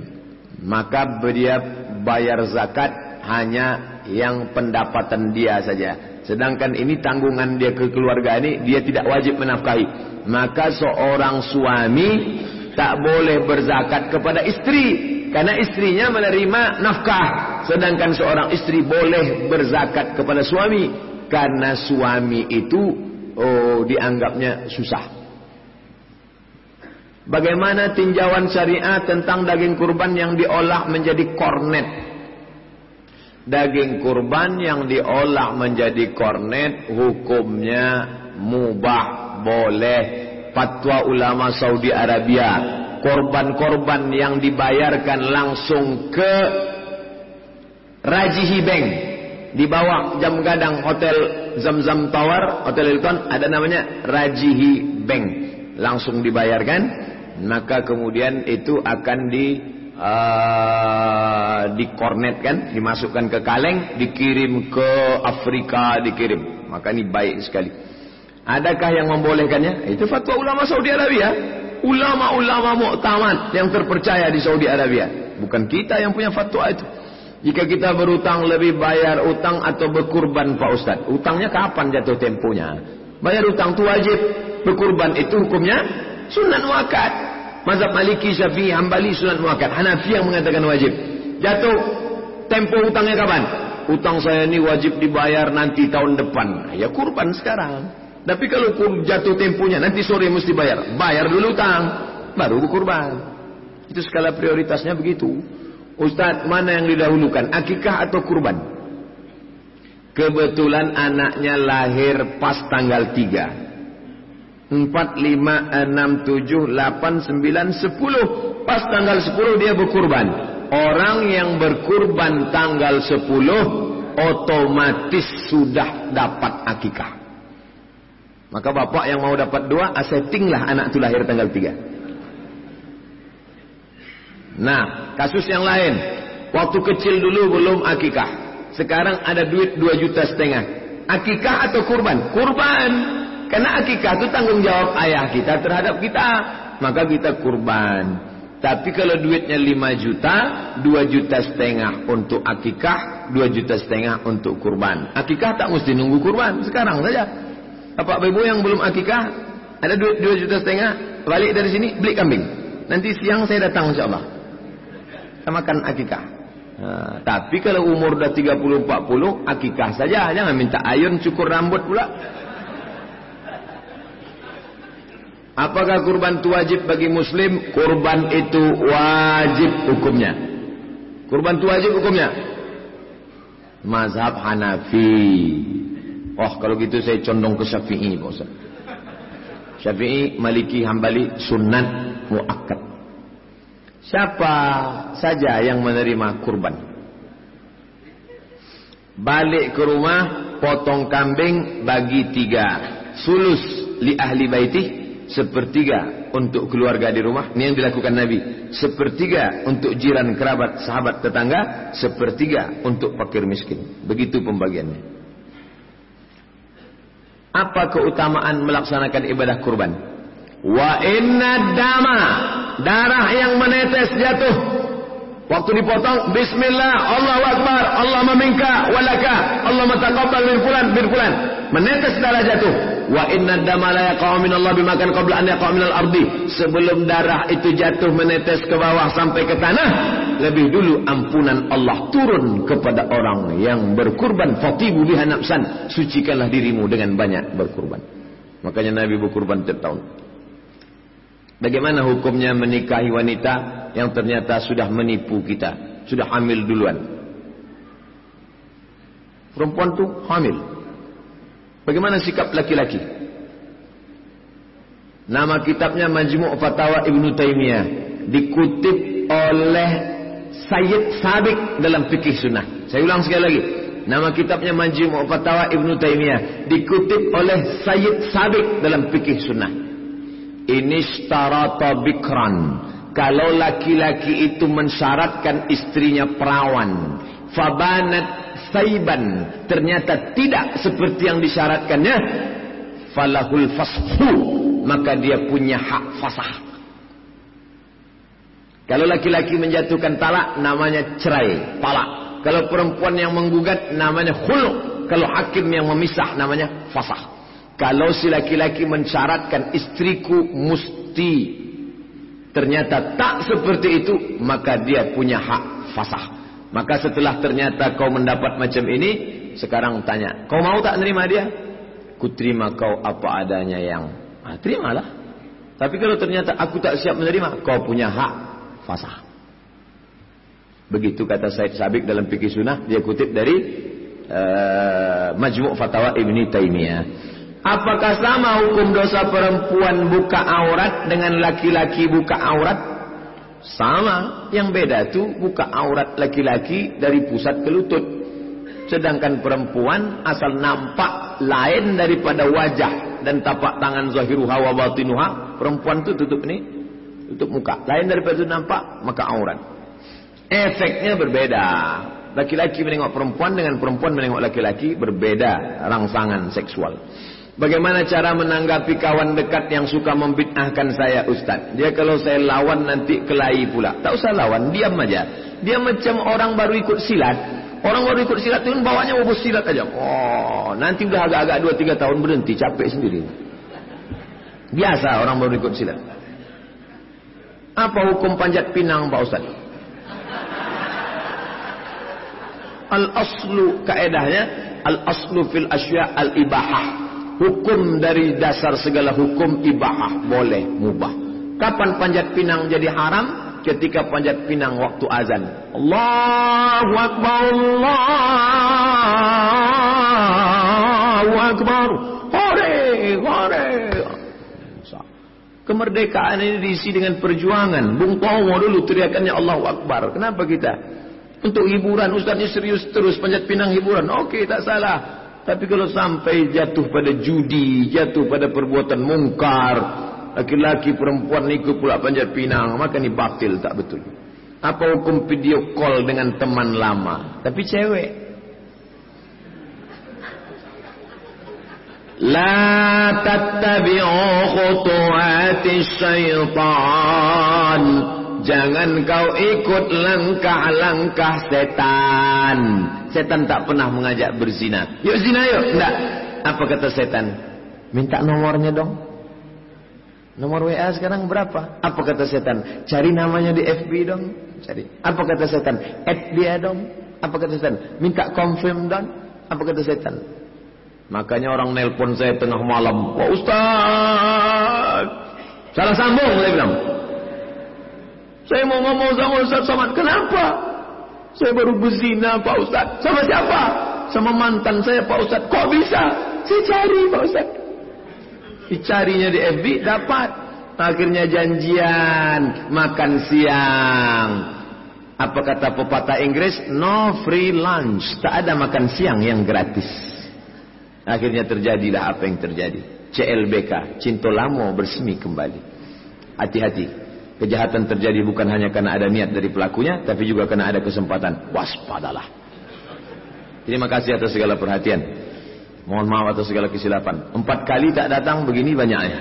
[SPEAKER 2] Maka dia bayar zakat hanya yang pendapatan dia saja. Sedangkan ini tanggungan dia ke keluarga ini dia tidak wajib menafkahi. Maka seorang suami tak boleh berzakat kepada istri karena istrinya menerima nafkah. Sedangkan seorang istri boleh berzakat kepada suami. Karena suami itu oh, dianggapnya susah. Bagaimana tinjauan syariat tentang daging kurban yang diolah menjadi kornet? Daging kurban yang diolah menjadi kornet hukumnya mubah boleh. Fatwa ulama Saudi Arabia. Korban-korban yang dibayarkan langsung ke Rajihi Bank di bawah jam gadang hotel Zamzam Tower hotel Hilton ada namanya Rajihi Bank langsung dibayarkan maka kemudian itu akan di uh, dikornetkan dimasukkan ke kaleng dikirim ke Afrika dikirim. Maka ini baik sekali Adakah yang membolehkannya? Itu fatwa ulama Saudi Arabia. Ulama-ulama muktamad yang terpercaya di Saudi Arabia. Bukan kita yang punya fatwa itu. Jika kita berutang lebih bayar utang atau berkurban Pak Ustaz. Utangnya kapan jatuh temponya? Bayar utang itu wajib. Berkurban itu hukumnya sunat muakkad. Mazhab Maliki, Syafi'i, Hambali sunat muakkad. Hanafi yang mengatakan wajib. Jatuh tempo utangnya kapan? Utang saya ini wajib dibayar nanti tahun depan. Ya kurban sekarang. Tapi kalau jatuh temponya nanti sore mesti bayar. Bayar dulu utang. Baru berkurban. Itu skala prioritasnya begitu. Ustaz, mana yang didahulukan? Akikah atau kurban? Kebetulan anaknya lahir pas tanggal 3. 4, 5, 6, 7, 8, 9, 10. Pas tanggal 10 dia berkurban. Orang yang berkurban tanggal 10 otomatis sudah dapat akikah. Maka bapak yang mau dapat dua, asettinglah anak itu lahir tanggal 3. Nah, kasus yang lain. Waktu kecil dulu belum akikah. Sekarang ada duit 2 juta setengah. Akikah atau kurban? Kurban. Karena akikah itu tanggung jawab ayah kita terhadap kita. Maka kita kurban. Tapi kalau duitnya 5 juta, 2 juta setengah untuk akikah, 2 juta setengah untuk kurban. Akikah tak mesti nunggu kurban, sekarang saja. Bapak ibu yang belum akikah, ada 2 juta setengah, balik dari sini beli kambing. Nanti siang saya datang insyaAllah makan akikah. Nah, tapi kalau umur dah 30 40 akikah saja jangan minta ayun cukur rambut pula. Apakah kurban itu wajib bagi muslim? Kurban itu wajib hukumnya. Kurban itu wajib hukumnya. Mazhab Hanafi. Oh kalau gitu saya condong ke Syafi'i Pak Syafi'i, Maliki, Hambali, Sunnat, Mu'akkad. Siapa saja yang menerima kurban. Balik ke rumah, potong kambing bagi tiga. Sulus li ahli baiti, sepertiga untuk keluarga di rumah. Ini yang dilakukan Nabi. Sepertiga untuk jiran kerabat, sahabat tetangga. Sepertiga untuk fakir miskin. Begitu pembagiannya. Apa keutamaan melaksanakan ibadah kurban? Wa inna dama darah yang menetes jatuh. Waktu dipotong bismillah Allahu akbar Allah meminka walaka Allah mataqabbal min fulan bin fulan. Menetes darah jatuh wa inna dama la yaqa'u min Allah bimakan qabla an yaqa'u min al-ardi sebelum darah itu jatuh menetes ke bawah sampai ke tanah lebih dulu ampunan Allah turun kepada orang yang berkurban. Fatibu biha nafsan. Sucikanlah dirimu dengan banyak berkurban. Makanya Nabi berkurban tiap tahun. Bagaimana hukumnya menikahi wanita yang ternyata sudah menipu kita, sudah hamil duluan? Perempuan itu hamil. Bagaimana sikap laki-laki? Nama kitabnya Majmu' Fatawa Ibnu Taimiyah, dikutip oleh Sayyid Sabik dalam fikih sunnah. Saya ulang sekali lagi. Nama kitabnya Majmu' Fatawa Ibnu Taimiyah, dikutip oleh Sayyid Sabik dalam fikih sunnah. Ini starata bikran. Kalau laki-laki itu mensyaratkan istrinya perawan. Fabanat saiban. Ternyata tidak seperti yang disyaratkannya. Falahul fashu. Maka dia punya hak fasah. Kalau laki-laki menjatuhkan talak. Namanya cerai. Talak. Kalau perempuan yang menggugat. Namanya khuluk. Kalau hakim yang memisah. Namanya fasah. Kalau si laki-laki mensyaratkan istriku mesti ternyata tak seperti itu, maka dia punya hak fasah. Maka setelah ternyata kau mendapat macam ini, sekarang tanya, kau mau tak nerima dia? Ku terima kau apa adanya yang, ah, terimalah. Tapi kalau ternyata aku tak siap menerima, kau punya hak fasah. Begitu kata Said Sabik dalam fikih sunnah, dia kutip dari uh, Majmu' Fatawa Ibni Taimiyah. Apakah sama hukum dosa perempuan buka aurat dengan laki-laki buka aurat? Sama. Yang beda itu buka aurat laki-laki dari pusat ke lutut. Sedangkan perempuan asal nampak lain daripada wajah dan tapak tangan zahiruha wa batinuha. Perempuan itu tutup ini. Tutup muka. Lain daripada itu nampak maka aurat. Efeknya berbeda. Laki-laki menengok perempuan dengan perempuan menengok laki-laki berbeda rangsangan seksual. Bagaimana cara menanggapi kawan dekat yang suka membid'ahkan saya Ustaz? Dia kalau saya lawan nanti kelahi pula. Tak usah lawan, diam aja. Dia macam orang baru ikut silat. Orang baru ikut silat itu bawanya bubus silat aja. Oh, nanti udah agak-agak 2 3 tahun berhenti, capek sendiri. Biasa orang baru ikut silat. Apa hukum panjat pinang Pak Ustaz? Al-aslu kaedahnya al-aslu fil asya al-ibahah hukum dari dasar segala hukum ibahah boleh mubah. Kapan panjat pinang jadi haram? Ketika panjat pinang waktu azan. Allahu akbar Allahu akbar. Hore hore. Kemerdekaan ini diisi dengan perjuangan. Bung Tomo dulu teriakannya Allahu akbar. Kenapa kita? Untuk hiburan Ustaznya serius terus panjat pinang hiburan. Oke okay, tak salah tapi kalau sampai jatuh pada judi, jatuh pada perbuatan mungkar, laki-laki perempuan ikut pula panjat pinang, maka ini batil tak betul. Apa hukum video call dengan teman lama? Tapi cewek. La tattabi'u khutuwati syaitan. Jangan kau ikut langkah-langkah setan. Setan tak pernah mengajak berzina. Yuk zina yuk. Enggak. Apa kata setan? Minta nomornya dong. Nomor WA sekarang berapa? Apa kata setan? Cari namanya di FB dong. Cari. Apa kata setan? Add dia dong. Apa kata setan? Minta confirm dong. Apa kata setan? Makanya orang nelpon saya tengah malam. Pak Ustaz. Salah sambung saya bilang. Saya mau ngomong sama Ustaz Somad. Kenapa? Saya baru berzina Pak Ustaz. Sama siapa? Sama mantan saya Pak Ustaz. Kok bisa? Saya cari Pak Ustaz. Dicarinya di FB dapat. Akhirnya janjian makan siang. Apa kata pepatah Inggris? No free lunch. Tak ada makan siang yang gratis. Akhirnya terjadilah apa yang terjadi. CLBK, Cintolamo bersemi kembali. Hati-hati. Kejahatan terjadi bukan hanya karena ada niat dari pelakunya, tapi juga karena ada kesempatan. Waspadalah. Terima kasih atas segala perhatian. Mohon maaf atas segala kesilapan. Empat kali tak datang begini banyaknya.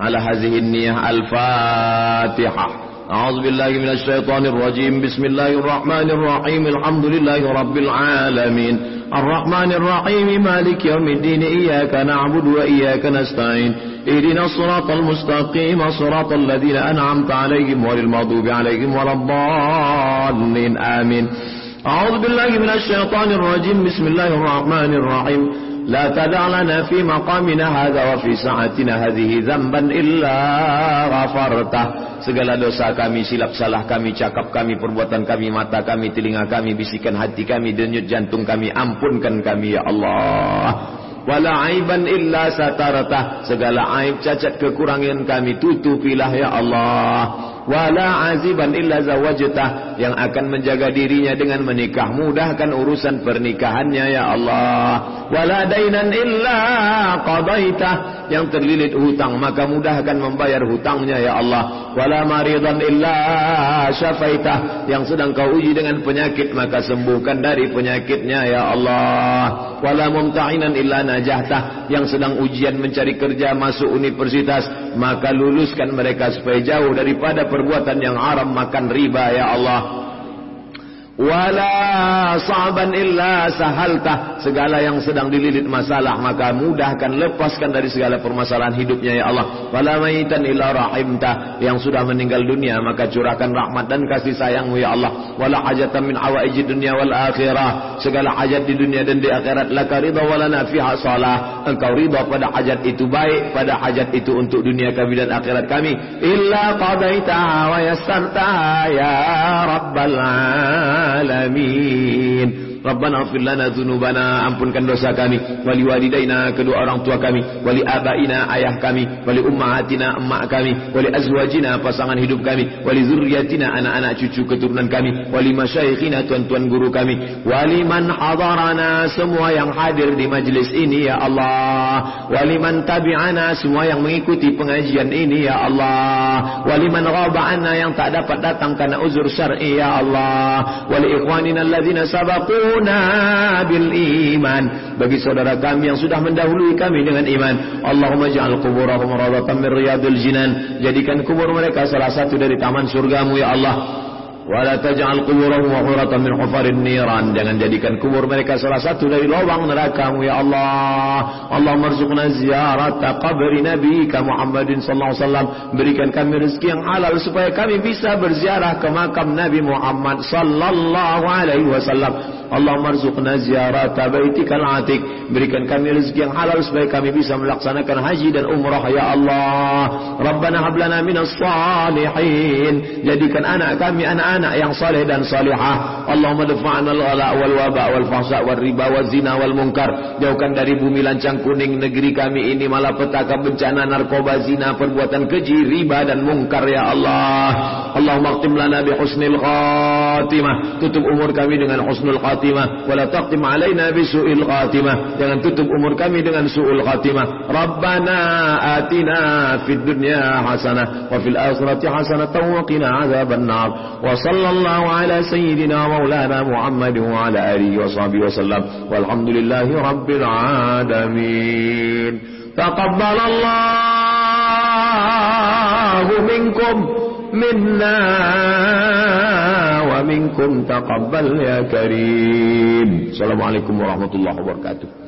[SPEAKER 2] Ala hazihin niyah al-fatihah. أعوذ بالله من الشيطان الرجيم. بسم الله الرحمن الرحيم. الحمد لله رب العالمين. الرحمن الرحيم. مالك يوم الدين. إياك نعبد وإياك نستعين. اهدنا الصراط المستقيم. صراط الذين أنعمت عليهم وللمغضوب عليهم ولا الضالين. آمين. أعوذ بالله من الشيطان الرجيم. بسم الله الرحمن الرحيم. لا تدع لنا في مقامنا هذا وفي ساعتنا هذه ذنبا إلا غفرته segala dosa kami, silap salah kami, cakap kami, perbuatan kami, mata kami, telinga kami, bisikan hati kami, denyut jantung kami, ampunkan kami ya Allah. Wala aiban illa satarata segala aib cacat kekurangan kami tutupilah ya Allah. Wala aziban illa zawajta yang akan menjaga dirinya dengan menikah mudahkan urusan pernikahannya ya Allah. Wala dainan illa qadaita yang terlilit hutang maka mudahkan membayar hutangnya ya Allah wala maridan illa syafaitah yang sedang kau uji dengan penyakit maka sembuhkan dari penyakitnya ya Allah wala mumtahinan illa najahtah yang sedang ujian mencari kerja masuk universitas maka luluskan mereka supaya jauh daripada perbuatan yang haram makan riba ya Allah wala saban illa sahalta. Segala yang sedang dililit masalah maka mudahkan lepaskan dari segala permasalahan hidupnya ya Allah. Wala maitan illa rahimta. Yang sudah meninggal dunia maka curahkan rahmat dan kasih sayangmu ya Allah. Wala hajatan min awaiji dunia wal akhirah. Segala hajat di dunia dan di akhirat laka ridha walana fiha salah. Engkau ridha pada hajat itu baik pada hajat itu untuk dunia kami dan akhirat kami. Illa qadaitaha wa yassartaha ya rabbal العالمين Rabbana ighfir lana dzunubana ampunkan dosa kami. Wali walidaina kedua orang tua kami. Wali abaina ayah kami. Wali ummahatina emak kami. Wali azwajina pasangan hidup kami. Wali zurriyatina anak-anak cucu keturunan kami. Wali masyayikhina tuan-tuan guru kami. Wali man hadarana semua yang hadir di majlis ini ya Allah. Wali man tabi'ana semua yang mengikuti pengajian ini ya Allah. Wali man ghaba'ana yang tak dapat datang karena uzur syar'i ya Allah. Wali ikhwanina alladhina sabaqu sabaquna bil iman. Bagi saudara kami yang sudah mendahului kami dengan iman Allahumma ja'al kuburahum rawdatan min riyadil jinan. Jadikan kubur mereka salah satu dari taman surgamu ya Allah Wala taj'al quburahum huratan min hufarin niran. Jangan jadikan kubur mereka salah satu dari lubang neraka ya Allah. Allah marzuqna ziyarat qabri Nabi Muhammadin sallallahu alaihi wasallam. Berikan kami rezeki yang halal supaya kami bisa berziarah ke makam Nabi Muhammad sallallahu alaihi wasallam. Allah marzuqna ziyarat baitikal atik. Berikan kami rezeki yang halal supaya kami bisa melaksanakan haji dan umrah ya Allah. Rabbana hab lana minas salihin. Jadikan anak kami anak anak yang saleh dan salihah. Allahumma dafa'na al-ghala wal waba wal fahsya wal riba wal zina wal munkar. Jauhkan dari bumi lancang kuning negeri kami ini malapetaka bencana narkoba zina perbuatan keji riba dan munkar ya Allah. Allahumma khtim lana bi husnil khatimah. Tutup umur kami dengan husnul khatimah. Wala taqtim alaina bi su'il khatimah. Jangan tutup umur kami dengan su'ul khatimah. Rabbana atina fid dunya hasanah wa fil akhirati hasanah wa qina azaban nar. Wa صلى الله على سيدنا مولانا محمد وعلى آله وصحبه وسلم. والحمد لله رب العالمين. تقبل الله منكم منا ومنكم. تقبل يا كريم. السلام عليكم ورحمة الله وبركاته.